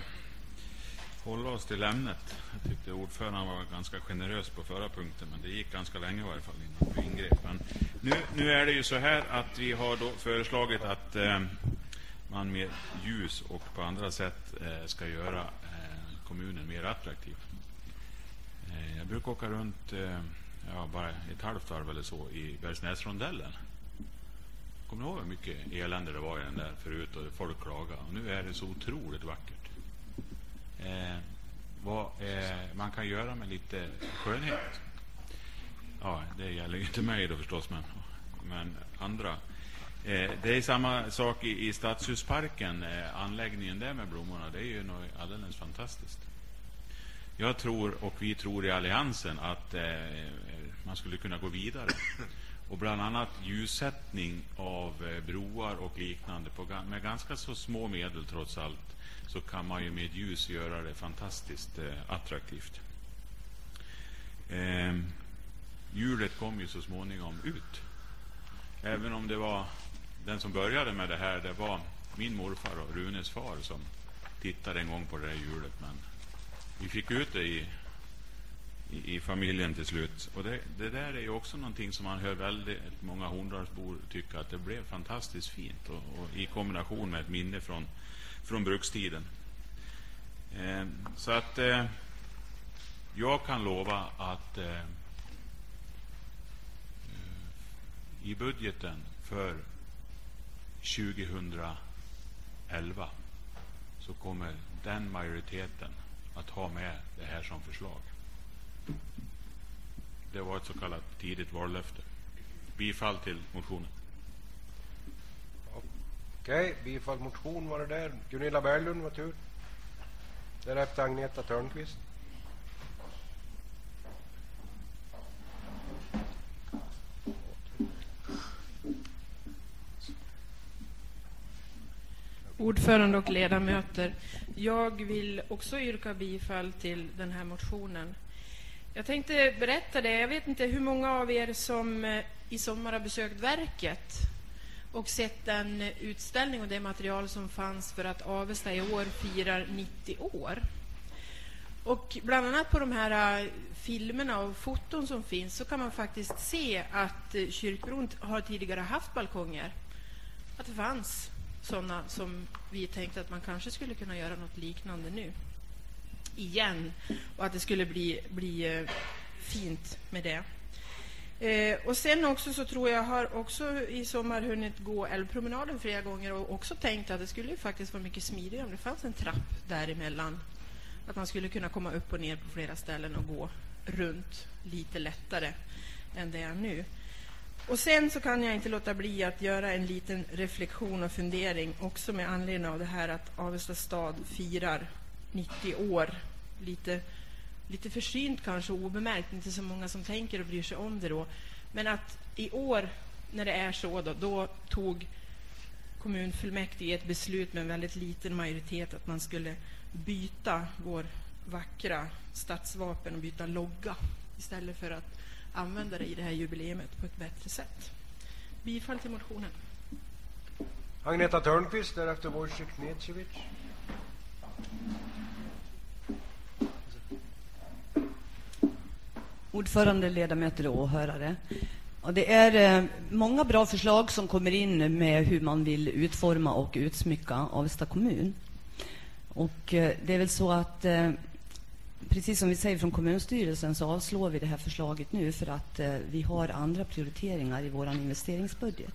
hålla oss till ämnet. Jag tyckte ordföranden var ganska generös på förra punkten, men det gick ganska länge i varje fall innan vi ingrep. Men nu, nu är det ju så här att vi har då föreslagit att eh, man med ljus och på andra sätt eh, ska göra eh, kommunen mer attraktiv. Eh, jag brukar åka runt eh, ja, bara ett halvt varv eller så i Bergsnäsrondellen. Kommer ni ihåg hur mycket elände det var i den där förut och folk klagade? Och nu är det så otroligt vackert. Eh, vad eh, man kan göra med lite skönhet. Ja, det gäller ju inte mig då förstås, men, men andra. Eh, det är samma sak i, i Stadshusparken. Eh, anläggningen där med blommorna, det är ju något alldeles fantastiskt. Jag tror, och vi tror i Alliansen, att eh, eh man skulle kunna gå vidare. Och bland annat ljussättning av eh, broar och liknande på, med ganska så små medel trots allt så kan man ju med ljus göra det fantastiskt eh, attraktivt. Ehm, hjulet kom ju så småningom ut. Även om det var den som började med det här, det var min morfar och Runes far som tittade en gång på det där hjulet. Men vi fick ut det i, i, i familjen till slut. Och det, det, där är ju också någonting som man hör väldigt många Horndalsbor tycka att det blev fantastiskt fint. Och, och i kombination med ett minne från, från brukstiden. Eh, så att eh, jag kan lova att eh, i budgeten för 2011 så kommer den majoriteten att ha med det här som förslag. Det var ett så kallat tidigt vallöfte. Bifall till motionen. Okej, bifall motion var det där. Gunilla Berglund var tur. Därefter Agneta Törnqvist. Ordförande och ledamöter. Jag vill också yrka bifall till den här motionen. Jag tänkte berätta det. Jag vet inte hur många av er som eh, i sommar har besökt verket och sett den utställning och det material som fanns för att Avesta i år firar 90 år. Och bland annat på de här eh, filmerna och foton som finns så kan man faktiskt se att eh, Kyrkbron har tidigare haft balkonger. Att det fanns sådana som vi tänkte att man kanske skulle kunna göra något liknande nu. Igen. Och att det skulle bli, bli eh, fint med det. Eh, och sen också så tror jag har också i sommar hunnit gå älvpromenaden flera gånger och också tänkt att det skulle ju faktiskt vara mycket smidigare om det fanns en trapp däremellan. Att man skulle kunna komma upp och ner på flera ställen och gå runt lite lättare än det är nu. Och sen så kan jag inte låta bli att göra en liten reflektion och fundering också med anledning av det här att Avesta stad firar 90 år. Lite lite försynt kanske obemärkt, inte så många som tänker och bryr sig om det då. Men att i år, när det är så, då, då tog kommunfullmäktige ett beslut med en väldigt liten majoritet att man skulle byta vår vackra stadsvapen och byta logga istället för att använda det i det här jubileumet på ett bättre sätt. Bifall till motionen. Agneta Törnqvist, därefter Wojciech Necevic. Ordförande, ledamöter och åhörare. Och det är eh, många bra förslag som kommer in med hur man vill utforma och utsmycka Avesta kommun. Och eh, det är väl så att eh, precis som vi säger från kommunstyrelsen så avslår vi det här förslaget nu för att eh, vi har andra prioriteringar i vår investeringsbudget.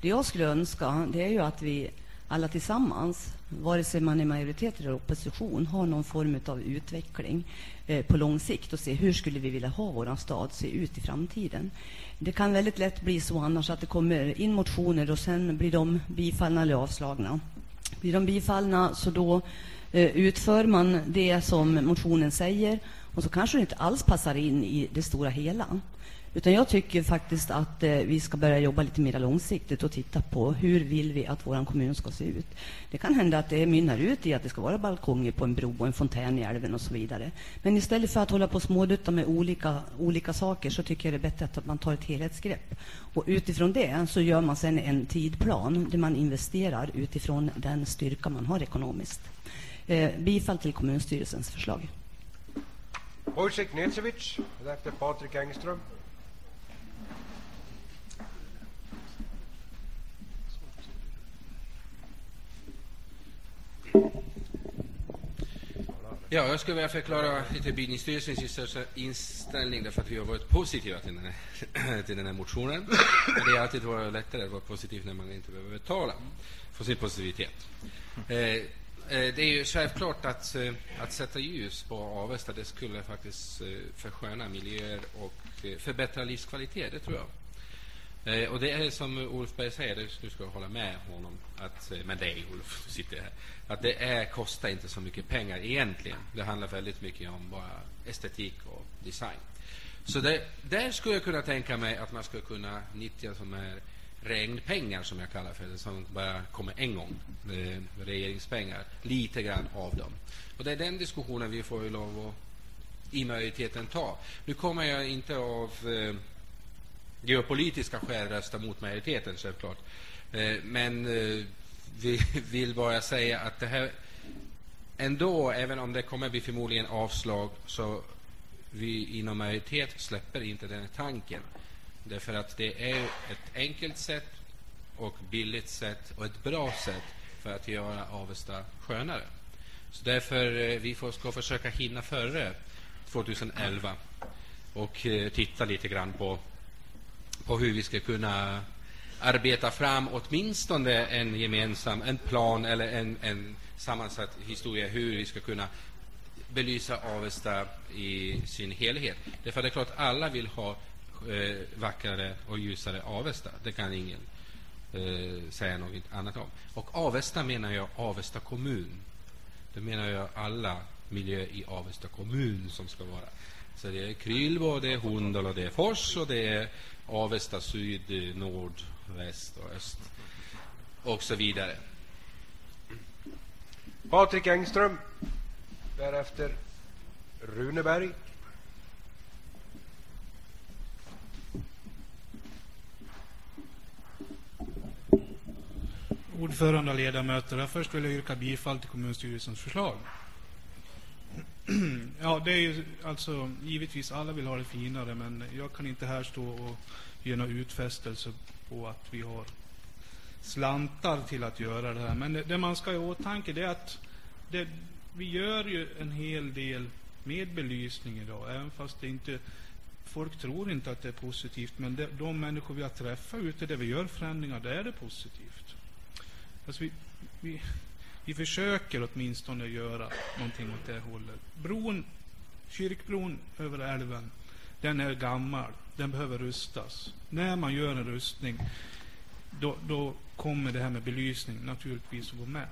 Det jag skulle önska det är ju att vi alla tillsammans, vare sig man är majoritet eller opposition, har någon form av utveckling eh, på lång sikt och se hur skulle vi vilja ha vår stad se ut i framtiden. Det kan väldigt lätt bli så annars att det kommer in motioner och sen blir de bifallna eller avslagna. Blir de bifallna så då Eh, utför man det som motionen säger och så kanske det inte alls passar in i det stora hela. Utan jag tycker faktiskt att eh, vi ska börja jobba lite mer långsiktigt och titta på hur vill vi att vår kommun ska se ut. Det kan hända att det mynnar ut i att det ska vara balkonger på en bro och en fontän i älven och så vidare. Men istället för att hålla på och smådutta med olika, olika saker så tycker jag det är bättre att man tar ett helhetsgrepp. Och utifrån det så gör man sedan en tidplan där man investerar utifrån den styrka man har ekonomiskt. Eh, bifall till kommunstyrelsens förslag. Wojciech Necevic, därefter Patrik Engström. Ja, jag skulle vilja förklara lite bildningsstyrelsens inställning därför att vi har varit positiva till den här, till den här motionen. Men det är alltid varit lättare att vara positiv när man inte behöver betala för sin positivitet. Eh, Eh, det är ju självklart att, eh, att sätta ljus på Avesta det skulle faktiskt eh, försköna miljöer och förbättra livskvalitet, det tror jag. Och det är som Ulf Berg säger, nu ska jag hålla med honom, att, med dig Ulf, sitter här, att det är, kostar inte så mycket pengar egentligen. Det handlar väldigt mycket om bara estetik och design. Så det, där skulle jag kunna tänka mig att man skulle kunna nyttja som är regnpengar, som jag kallar för det, som bara kommer en gång, eh, regeringspengar, lite grann av dem. Och det är den diskussionen vi får lov att i majoriteten ta. Nu kommer jag inte av eh, geopolitiska skäl rösta mot majoriteten, självklart. Eh, men eh, vi vill bara säga att det här ändå, även om det kommer bli förmodligen avslag, så vi inom majoritet släpper inte den tanken. Därför att det är ett enkelt sätt och billigt sätt och ett bra sätt för att göra Avesta skönare. Så därför eh, vi får, ska försöka hinna före 2011 och eh, titta lite grann på på hur vi ska kunna arbeta fram åtminstone en gemensam en plan eller en, en sammansatt historia hur vi ska kunna belysa Avesta i sin helhet. Därför det är klart alla vill ha eh, vackrare och ljusare Avesta. Det kan ingen eh, säga något annat om. Och Avesta menar jag Avesta kommun. Då menar jag alla miljöer i Avesta kommun som ska vara. Så det är Krylbo, det är Hundal det är Fors och det är Avesta syd, nord, väst och öst och så vidare. Patrik Engström. Därefter Runeberg. Ordförande och ledamöter. Först vill jag yrka bifall till kommunstyrelsens förslag. Ja, det är ju alltså givetvis alla vill ha det finare, men jag kan inte här stå och ge några utfästelser på att vi har slantar till att göra det här. Men det, det man ska ha i åtanke det är att det, vi gör ju en hel del med belysning idag, även fast det inte folk tror inte att det är positivt, men det, de människor vi har träffat ute där vi gör förändringar, där är det positivt. Alltså vi, vi, vi försöker åtminstone göra någonting åt det hållet. Bron, kyrkbron över älven, den är gammal. Den behöver rustas. När man gör en rustning, då, då kommer det här med belysning naturligtvis att gå med.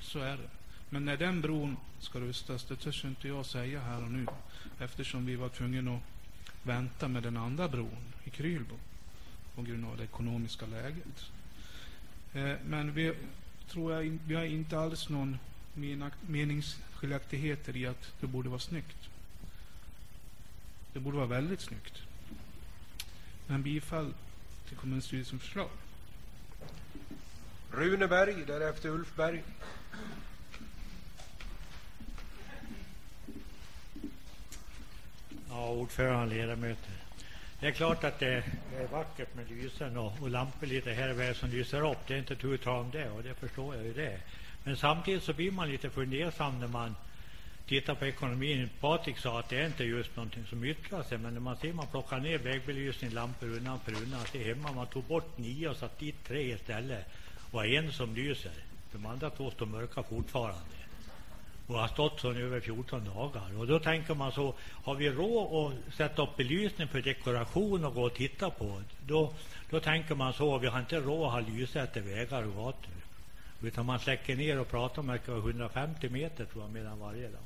Så är det. Men när den bron ska rustas, det törs inte jag säga här och nu, eftersom vi var tvungna att vänta med den andra bron i Krylbo på grund av det ekonomiska läget. Eh, men vi tror jag vi har inte alls någon meningsskiljaktigheter i att det borde vara snyggt. Det borde vara väldigt snyggt. Men bifall till kommunstyrelsens förslag. Runeberg, därefter Ulf Berg. Ja, ordförande, ledamöter. Det är klart att det är vackert med lysen och, och lampor lite här och där som lyser upp. Det är inte tu om det och det förstår jag ju det. Men samtidigt så blir man lite fundersam när man tittar på ekonomin. Patrik sa att det är inte just någonting som yttrar sig, men när man ser man plockar ner vägbelysning, lampor undan för undan, Se hemma, man tog bort nio och satt dit tre istället och en som lyser. De andra två står mörka fortfarande och har stått så över 14 dagar. Och då tänker man så, har vi råd att sätta upp belysning för dekoration och gå och titta på, då, då tänker man så, vi har inte råd att ha lyset vägar och gator. Utan man släcker ner och pratar med 150 meter tror jag, medan varje dag.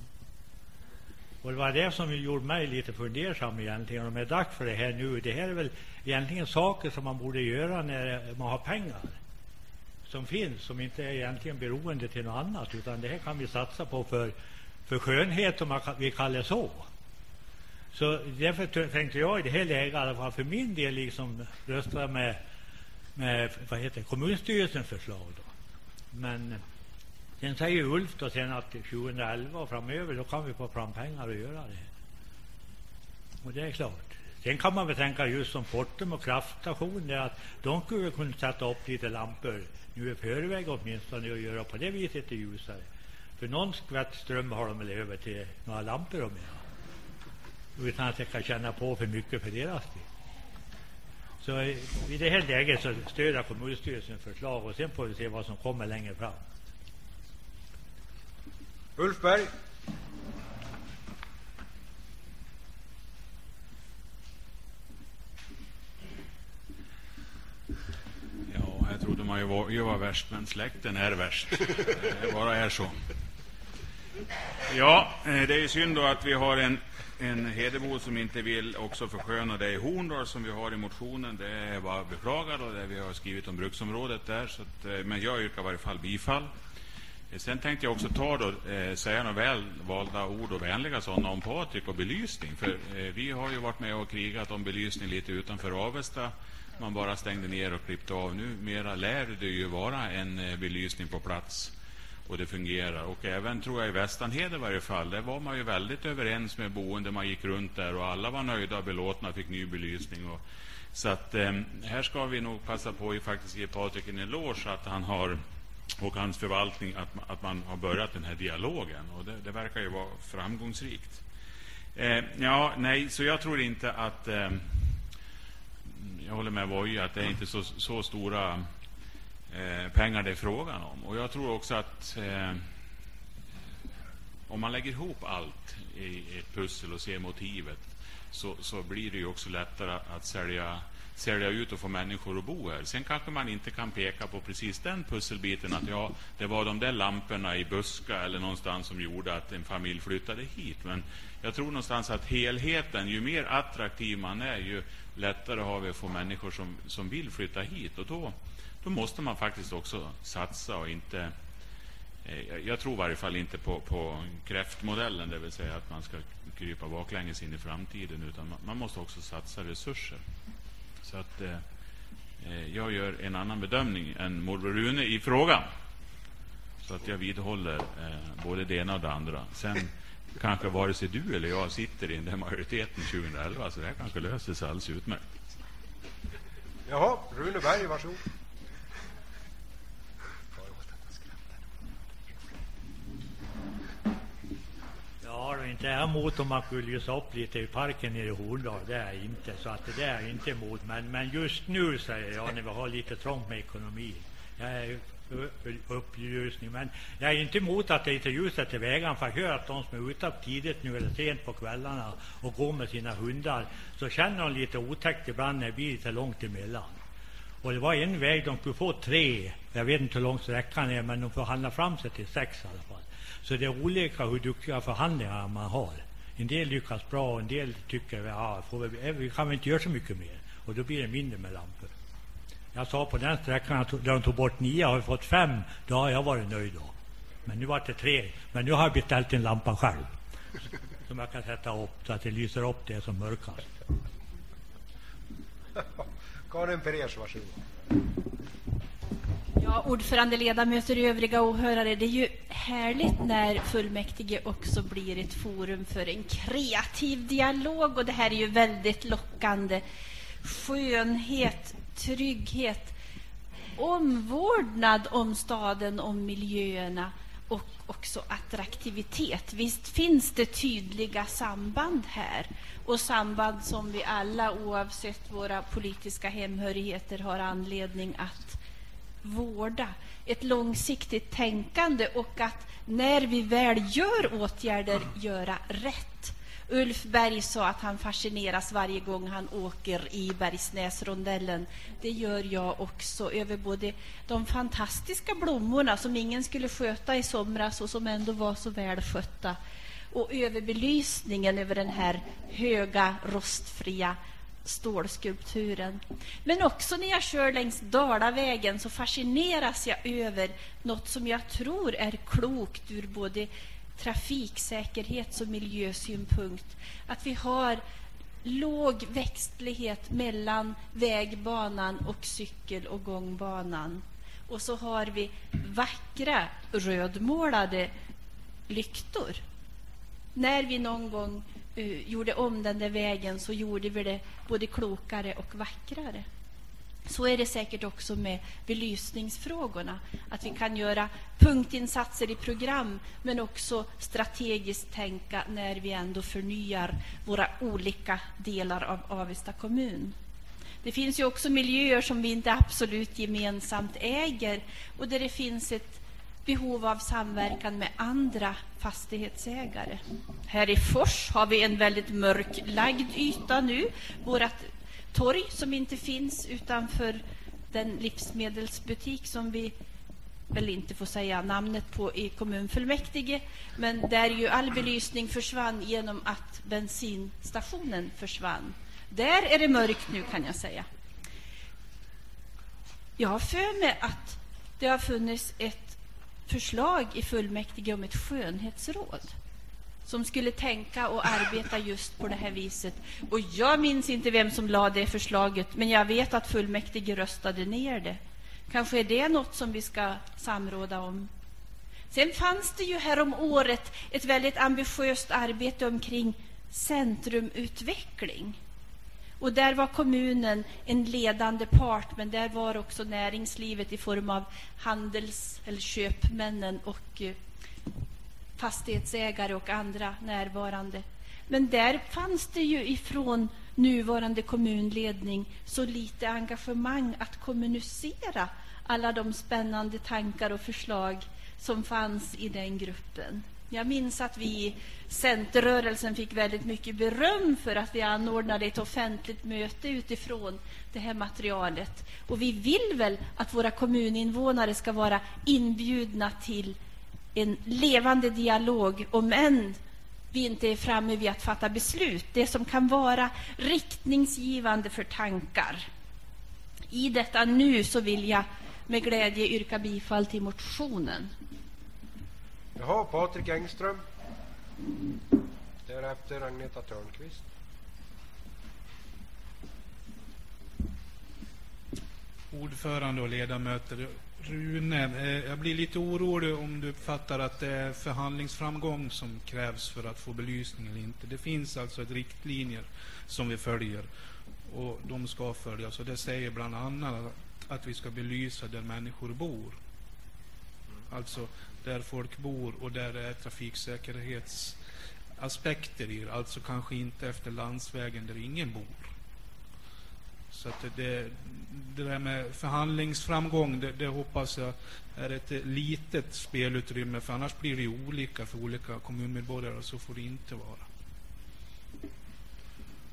Och det var det som gjorde mig lite fundersam egentligen. Om det är dags för det här nu. Det här är väl egentligen saker som man borde göra när man har pengar som finns som inte är egentligen beroende till något annat utan det här kan vi satsa på för, för skönhet om vi kallar det så. Så därför tänkte jag i det här läget, i alla fall för min del, liksom rösta med, med vad heter kommunstyrelsens förslag. Då. Men sen säger Ulf då sen att 2011 och framöver då kan vi få fram pengar att göra det. Och det är klart. Sen kan man väl tänka just som Fortum och kraftstationer att de skulle kunna sätta upp lite lampor nu i förväg åtminstone och göra på det viset det ljusare. För någon skvätt ström har de väl över till några lampor om jag. Utan att jag kan känna på för mycket för deras del. Så i det här läget så stöder kommunstyrelsens förslag och sen får vi se vad som kommer längre fram. Ulf Berg. Jag trodde man ju var, ju var värst, men släkten är värst. Det bara är så. Ja, eh, det är synd då att vi har en, en Hedebo som inte vill också försköna det i Horndal som vi har i motionen. Det är bara att beklaga då, det vi har skrivit om bruksområdet där. Så att, eh, men jag yrkar i varje fall bifall. Eh, sen tänkte jag också ta då, eh, säga några väl valda ord och vänliga sådana om Patrik och belysning. För eh, vi har ju varit med och krigat om belysning lite utanför Avesta man bara stängde ner och klippte av. Nu mera lär det ju vara en eh, belysning på plats och det fungerar. Och även tror jag i Västanhed i varje fall, där var man ju väldigt överens med boende. Man gick runt där och alla var nöjda och belåtna och fick ny belysning. Och, så att eh, här ska vi nog passa på att faktiskt ge Patrik en eloge att han har och hans förvaltning att, att man har börjat den här dialogen. Och det, det verkar ju vara framgångsrikt. Eh, ja, nej, så jag tror inte att eh, jag håller med Voje att det är inte så, så stora eh, pengar det är frågan om. Och jag tror också att eh, om man lägger ihop allt i ett pussel och ser motivet så, så blir det ju också lättare att sälja, sälja ut och få människor att bo här. Sen kanske man inte kan peka på precis den pusselbiten att ja, det var de där lamporna i buska eller någonstans som gjorde att en familj flyttade hit. Men jag tror någonstans att helheten, ju mer attraktiv man är, ju lättare har vi att få människor som, som vill flytta hit. Och då, då måste man faktiskt också satsa och inte... Eh, jag tror i varje fall inte på, på kräftmodellen, det vill säga att man ska krypa baklänges in i framtiden, utan man, måste också satsa resurser. Så att... Eh, eh, jag gör en annan bedömning än morbror Rune i frågan. Så att jag vidhåller eh, både det ena och det andra. Sen kanske vare sig du eller jag sitter i den där majoriteten 2011, så det här kanske löser sig alldeles utmärkt. Jaha, Rune Berg, varsågod. Har har inte emot om man skulle lysa upp lite i parken nere i Horndal. Det är jag inte. Så att det är jag inte emot. Men, men just nu säger jag, när vi har lite trångt med ekonomin. Jag är upplysning. Men jag är inte emot att det inte är ljuset i vägen. För jag hör att de som är ute tidigt nu eller sent på kvällarna och går med sina hundar, så känner de lite otäckt ibland när det blir lite långt emellan. Och det var en väg, de skulle få tre. Jag vet inte hur lång sträckan är, men de får handla fram sig till sex i alla fall. Så det är olika hur duktiga förhandlingar man har. En del lyckas bra och en del tycker ja, får vi, eh, vi kan väl inte göra så mycket mer. Och då blir det mindre med lampor. Jag sa på den sträckan där de tog bort nio, har vi fått fem, då har jag varit nöjd då. Men nu var det tre. Men nu har jag beställt en lampa själv. Som jag kan sätta upp så att det lyser upp det som mörkast. Karin Perez, varsågod. Ordförande, ledamöter, övriga åhörare. Det är ju härligt när fullmäktige också blir ett forum för en kreativ dialog och det här är ju väldigt lockande. Skönhet, trygghet, omvårdnad om staden, om miljöerna och också attraktivitet. Visst finns det tydliga samband här och samband som vi alla oavsett våra politiska hemhörigheter har anledning att vårda. Ett långsiktigt tänkande och att när vi väl gör åtgärder göra rätt. Ulf Berg sa att han fascineras varje gång han åker i Bergsnäsrondellen. Det gör jag också över både de fantastiska blommorna som ingen skulle sköta i somras och som ändå var så välskötta och över belysningen över den här höga rostfria stålskulpturen. Men också när jag kör längs Dalavägen så fascineras jag över något som jag tror är klokt ur både trafiksäkerhets och miljösynpunkt. Att vi har låg växtlighet mellan vägbanan och cykel och gångbanan. Och så har vi vackra rödmålade lyktor. När vi någon gång uh, gjorde om den där vägen så gjorde vi det både klokare och vackrare. Så är det säkert också med belysningsfrågorna. Att vi kan göra punktinsatser i program men också strategiskt tänka när vi ändå förnyar våra olika delar av Avesta kommun. Det finns ju också miljöer som vi inte absolut gemensamt äger och där det finns ett behov av samverkan med andra fastighetsägare. Här i Fors har vi en väldigt mörklagd yta nu. Vårt torg som inte finns utanför den livsmedelsbutik som vi väl inte får säga namnet på i kommunfullmäktige, men där ju all belysning försvann genom att bensinstationen försvann. Där är det mörkt nu, kan jag säga. Jag har för mig att det har funnits ett förslag i fullmäktige om ett skönhetsråd som skulle tänka och arbeta just på det här viset. Och jag minns inte vem som lade det förslaget, men jag vet att fullmäktige röstade ner det. Kanske är det något som vi ska samråda om. Sen fanns det ju här om året ett väldigt ambitiöst arbete omkring centrumutveckling. Och där var kommunen en ledande part, men där var också näringslivet i form av handels eller köpmännen och eh, fastighetsägare och andra närvarande. Men där fanns det ju ifrån nuvarande kommunledning så lite engagemang att kommunicera alla de spännande tankar och förslag som fanns i den gruppen. Jag minns att vi i Centerrörelsen fick väldigt mycket beröm för att vi anordnade ett offentligt möte utifrån det här materialet. Och vi vill väl att våra kommuninvånare ska vara inbjudna till en levande dialog, om än vi inte är framme vid att fatta beslut. Det som kan vara riktningsgivande för tankar. I detta nu så vill jag med glädje yrka bifall till motionen. Jaha, Patrik Engström. Därefter Agneta Törnqvist. ordförande och ledamöter. Rune, eh, jag blir lite orolig om du uppfattar att det är förhandlingsframgång som krävs för att få belysning eller inte. Det finns alltså ett riktlinjer som vi följer och de ska följas. Och det säger bland annat att vi ska belysa där människor bor. Alltså där folk bor och där det är trafiksäkerhetsaspekter i Alltså kanske inte efter landsvägen där ingen bor. Så att det, det där med förhandlingsframgång, det, det hoppas jag är ett litet spelutrymme, för annars blir det olika för olika kommunmedborgare, så får det inte vara.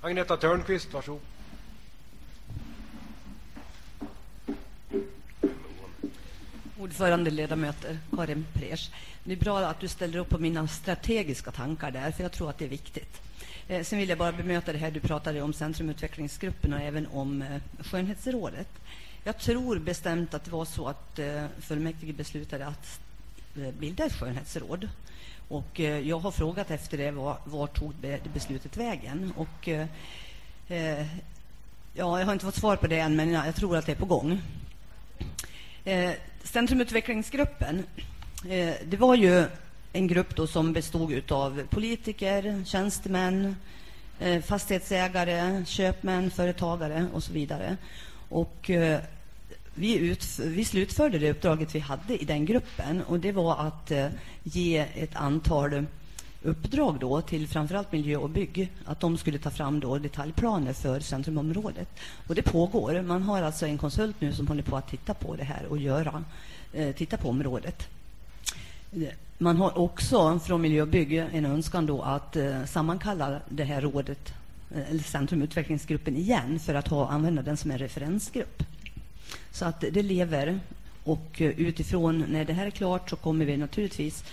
Agneta Törnqvist, varsågod. Ordförande, ledamöter, Karin Presch. Det är bra att du ställer upp på mina strategiska tankar där, för jag tror att det är viktigt. Eh, sen vill jag bara bemöta det här du pratade om Centrumutvecklingsgruppen och även om eh, Skönhetsrådet. Jag tror bestämt att det var så att eh, fullmäktige beslutade att eh, bilda ett skönhetsråd. Och eh, jag har frågat efter det, var, var tog det beslutet vägen? Och, eh, eh, ja, jag har inte fått svar på det än, men jag tror att det är på gång. Eh, Centrumutvecklingsgruppen, eh, det var ju en grupp då som bestod av politiker, tjänstemän, eh, fastighetsägare, köpmän, företagare och så vidare. Och eh, vi, ut, vi slutförde det uppdraget vi hade i den gruppen och det var att eh, ge ett antal uppdrag då till framförallt miljö och bygg, att de skulle ta fram då detaljplaner för centrumområdet. Och det pågår. Man har alltså en konsult nu som håller på att titta på det här och göra, eh, titta på området. Man har också från Miljö och bygg en önskan då att eh, sammankalla det här rådet, eh, eller Centrumutvecklingsgruppen igen, för att ha, använda den som en referensgrupp. Så att det lever. Och eh, utifrån när det här är klart så kommer vi naturligtvis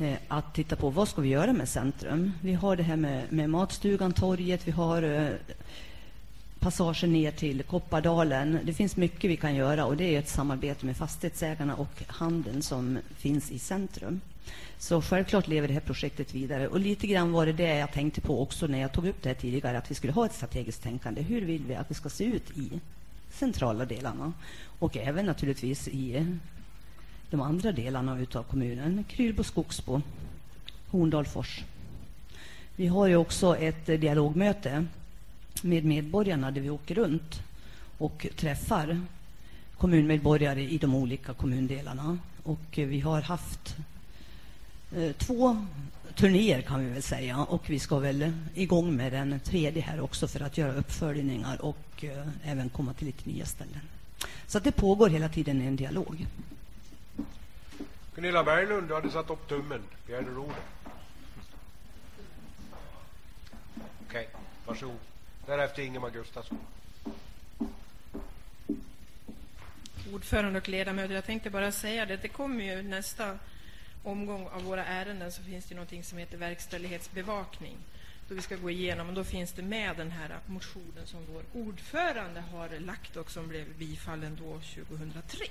eh, att titta på vad ska vi göra med centrum. Vi har det här med, med matstugan, torget, vi har eh, passagen ner till Koppardalen. Det finns mycket vi kan göra och det är ett samarbete med fastighetsägarna och handeln som finns i centrum. Så självklart lever det här projektet vidare. Och lite grann var det det jag tänkte på också när jag tog upp det här tidigare, att vi skulle ha ett strategiskt tänkande. Hur vill vi att det ska se ut i centrala delarna? Och även naturligtvis i de andra delarna av kommunen. Krylbo, Skogsbo, Horndalfors. Vi har ju också ett dialogmöte med medborgarna där vi åker runt och träffar kommunmedborgare i de olika kommundelarna. Och vi har haft eh, två turnéer kan vi väl säga och vi ska väl igång med den tredje här också för att göra uppföljningar och eh, även komma till lite nya ställen. Så att det pågår hela tiden en dialog. Gunilla Berglund, du hade satt upp tummen. Begärde du ordet? Okej, varsågod. Därefter Ingemar Gustafsson. Ordförande och ledamöter, jag tänkte bara säga det. Det kommer ju nästa omgång av våra ärenden så finns det någonting som heter verkställighetsbevakning. Då vi ska gå igenom och då finns det med den här motionen som vår ordförande har lagt och som blev bifallen då 2003.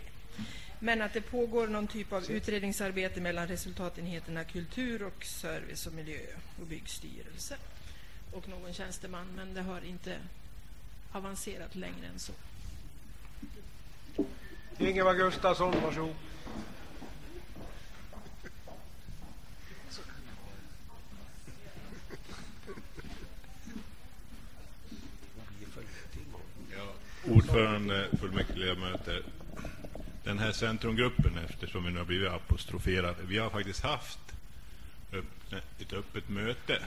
Men att det pågår någon typ av utredningsarbete mellan resultatenheterna kultur och service och miljö och byggstyrelse och någon tjänsteman, men det har inte avancerat längre än så. Ingemar Gustafsson, varsågod. Ordförande, fullmäktigeledamöter. Den här centrumgruppen, eftersom vi nu har blivit apostroferade, vi har faktiskt haft ett öppet möte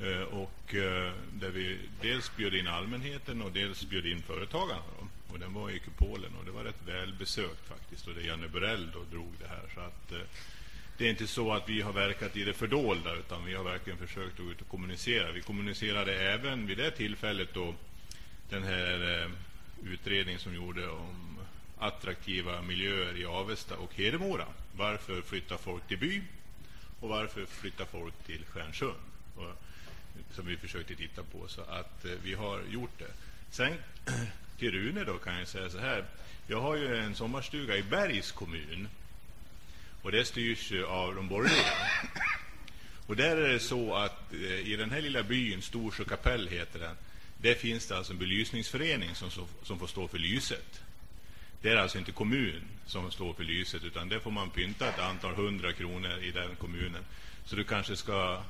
eh, och eh, där vi dels bjöd in allmänheten och dels bjöd in företagarna. Då. Och den var i Kupolen och det var rätt väl besökt faktiskt. Och det Janne Burell då drog det här. Så att eh, det är inte så att vi har verkat i det fördolda utan vi har verkligen försökt att gå ut och kommunicera. Vi kommunicerade även vid det tillfället då den här utredningen som gjorde om attraktiva miljöer i Avesta och Hedemora. Varför flyttar folk till by och varför flyttar folk till Stjärnsund? Och som vi försökte titta på. Så att eh, vi har gjort det. Sen till Rune då kan jag säga så här. Jag har ju en sommarstuga i Bergs kommun. Och det styrs av de borgerliga. Och där är det så att eh, i den här lilla byn, Storsjö kapell heter den, där finns det alltså en belysningsförening som, som får stå för lyset. Det är alltså inte kommun som står för lyset utan det får man pynta ett antal hundra kronor i den kommunen. Så du kanske ska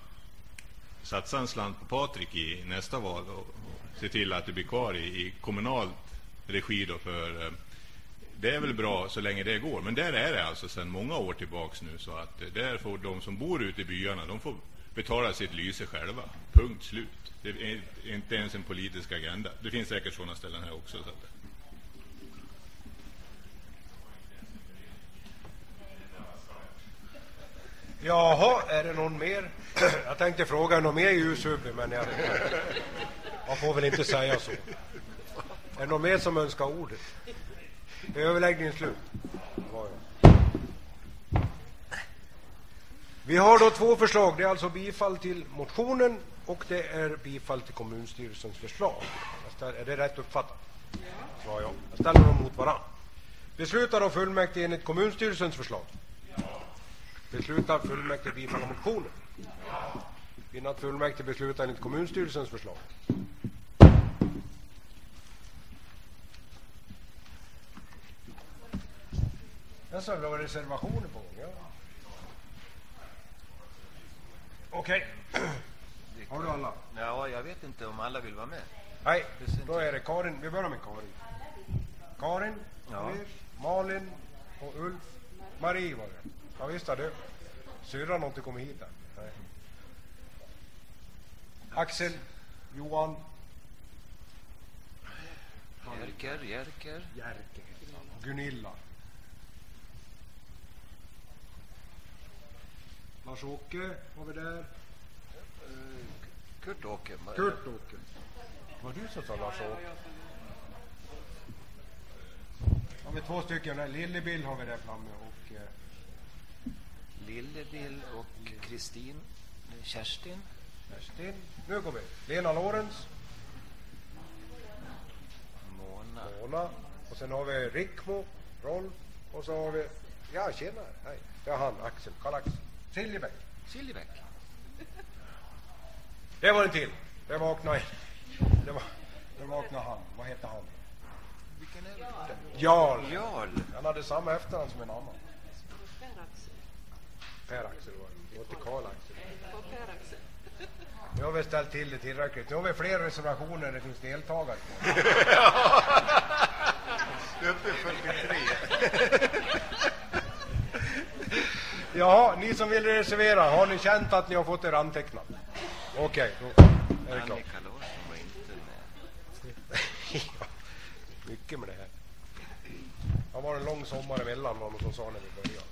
satsa en slant på Patrik i nästa val och, och se till att det blir kvar i, i kommunal regi då för eh, det är väl bra så länge det går. Men där är det alltså sedan många år tillbaks nu så att eh, där får de som bor ute i byarna, de får betala sitt lyse själva. Punkt slut. Det är inte ens en politisk agenda. Det finns säkert sådana ställen här också. Så att, Jaha, är det någon mer? Jag tänkte fråga någon mer ljushuvud, men jag, man får väl inte säga så. Är det någon mer som önskar ordet? Är överläggningen slut? Vi har då två förslag. Det är alltså bifall till motionen och det är bifall till kommunstyrelsens förslag. Är det rätt uppfattat? Ja, ja. Jag ställer dem mot varandra. Beslutar av fullmäktige enligt kommunstyrelsens förslag? Beslutar fullmäktige bifalla motionen? Att fullmäktige beslutar enligt kommunstyrelsens förslag? Jag sa det var reservationer på gång. Ja. Okej. Har du alla? Ja, jag vet inte om alla vill vara med. Nej, då är det Karin. Vi börjar med Karin. Karin, Ja. Malin och Ulf. Marie var det. Ja, visst har du. Syrran har inte kommit hit än. Nej. Axel, Johan, Jerker, Jerker. Jerker. Gunilla. Lars-Åke har vi där. Kurt-Åke. Kurt-Åke. Var du som sa Lars-Åke? Har vi två stycken. där. Lillebill har vi där framme och eh, Lillebill och Kristin. Kerstin. Kerstin. Nu går vi. Lena Lorenz. Mona. Mona. Och sen har vi Rickmo, Rolf. Och så har vi... Ja, tjena. Hej. Det är han, Axel. Karl-Axel. Siljebäck. Siljebäck. Det var en till. Det vaknade det, var, det vaknade han. Vad heter han? Vilken är det? Jarl. Jarl. Han hade samma efternamn som en annan. Per-Axel var det. Det var inte Karl-Axel. Nu har vi ställt till det tillräckligt. Nu har vi fler reservationer än det finns deltagare. Uppe i 43. Ja, ni som vill reservera, har ni känt att ni har fått er antecknat? Okej, då är det klart. Annika Larsson var inte med. Ja, Mycket med det här. Det var en lång sommar emellan var någon som sa när vi började.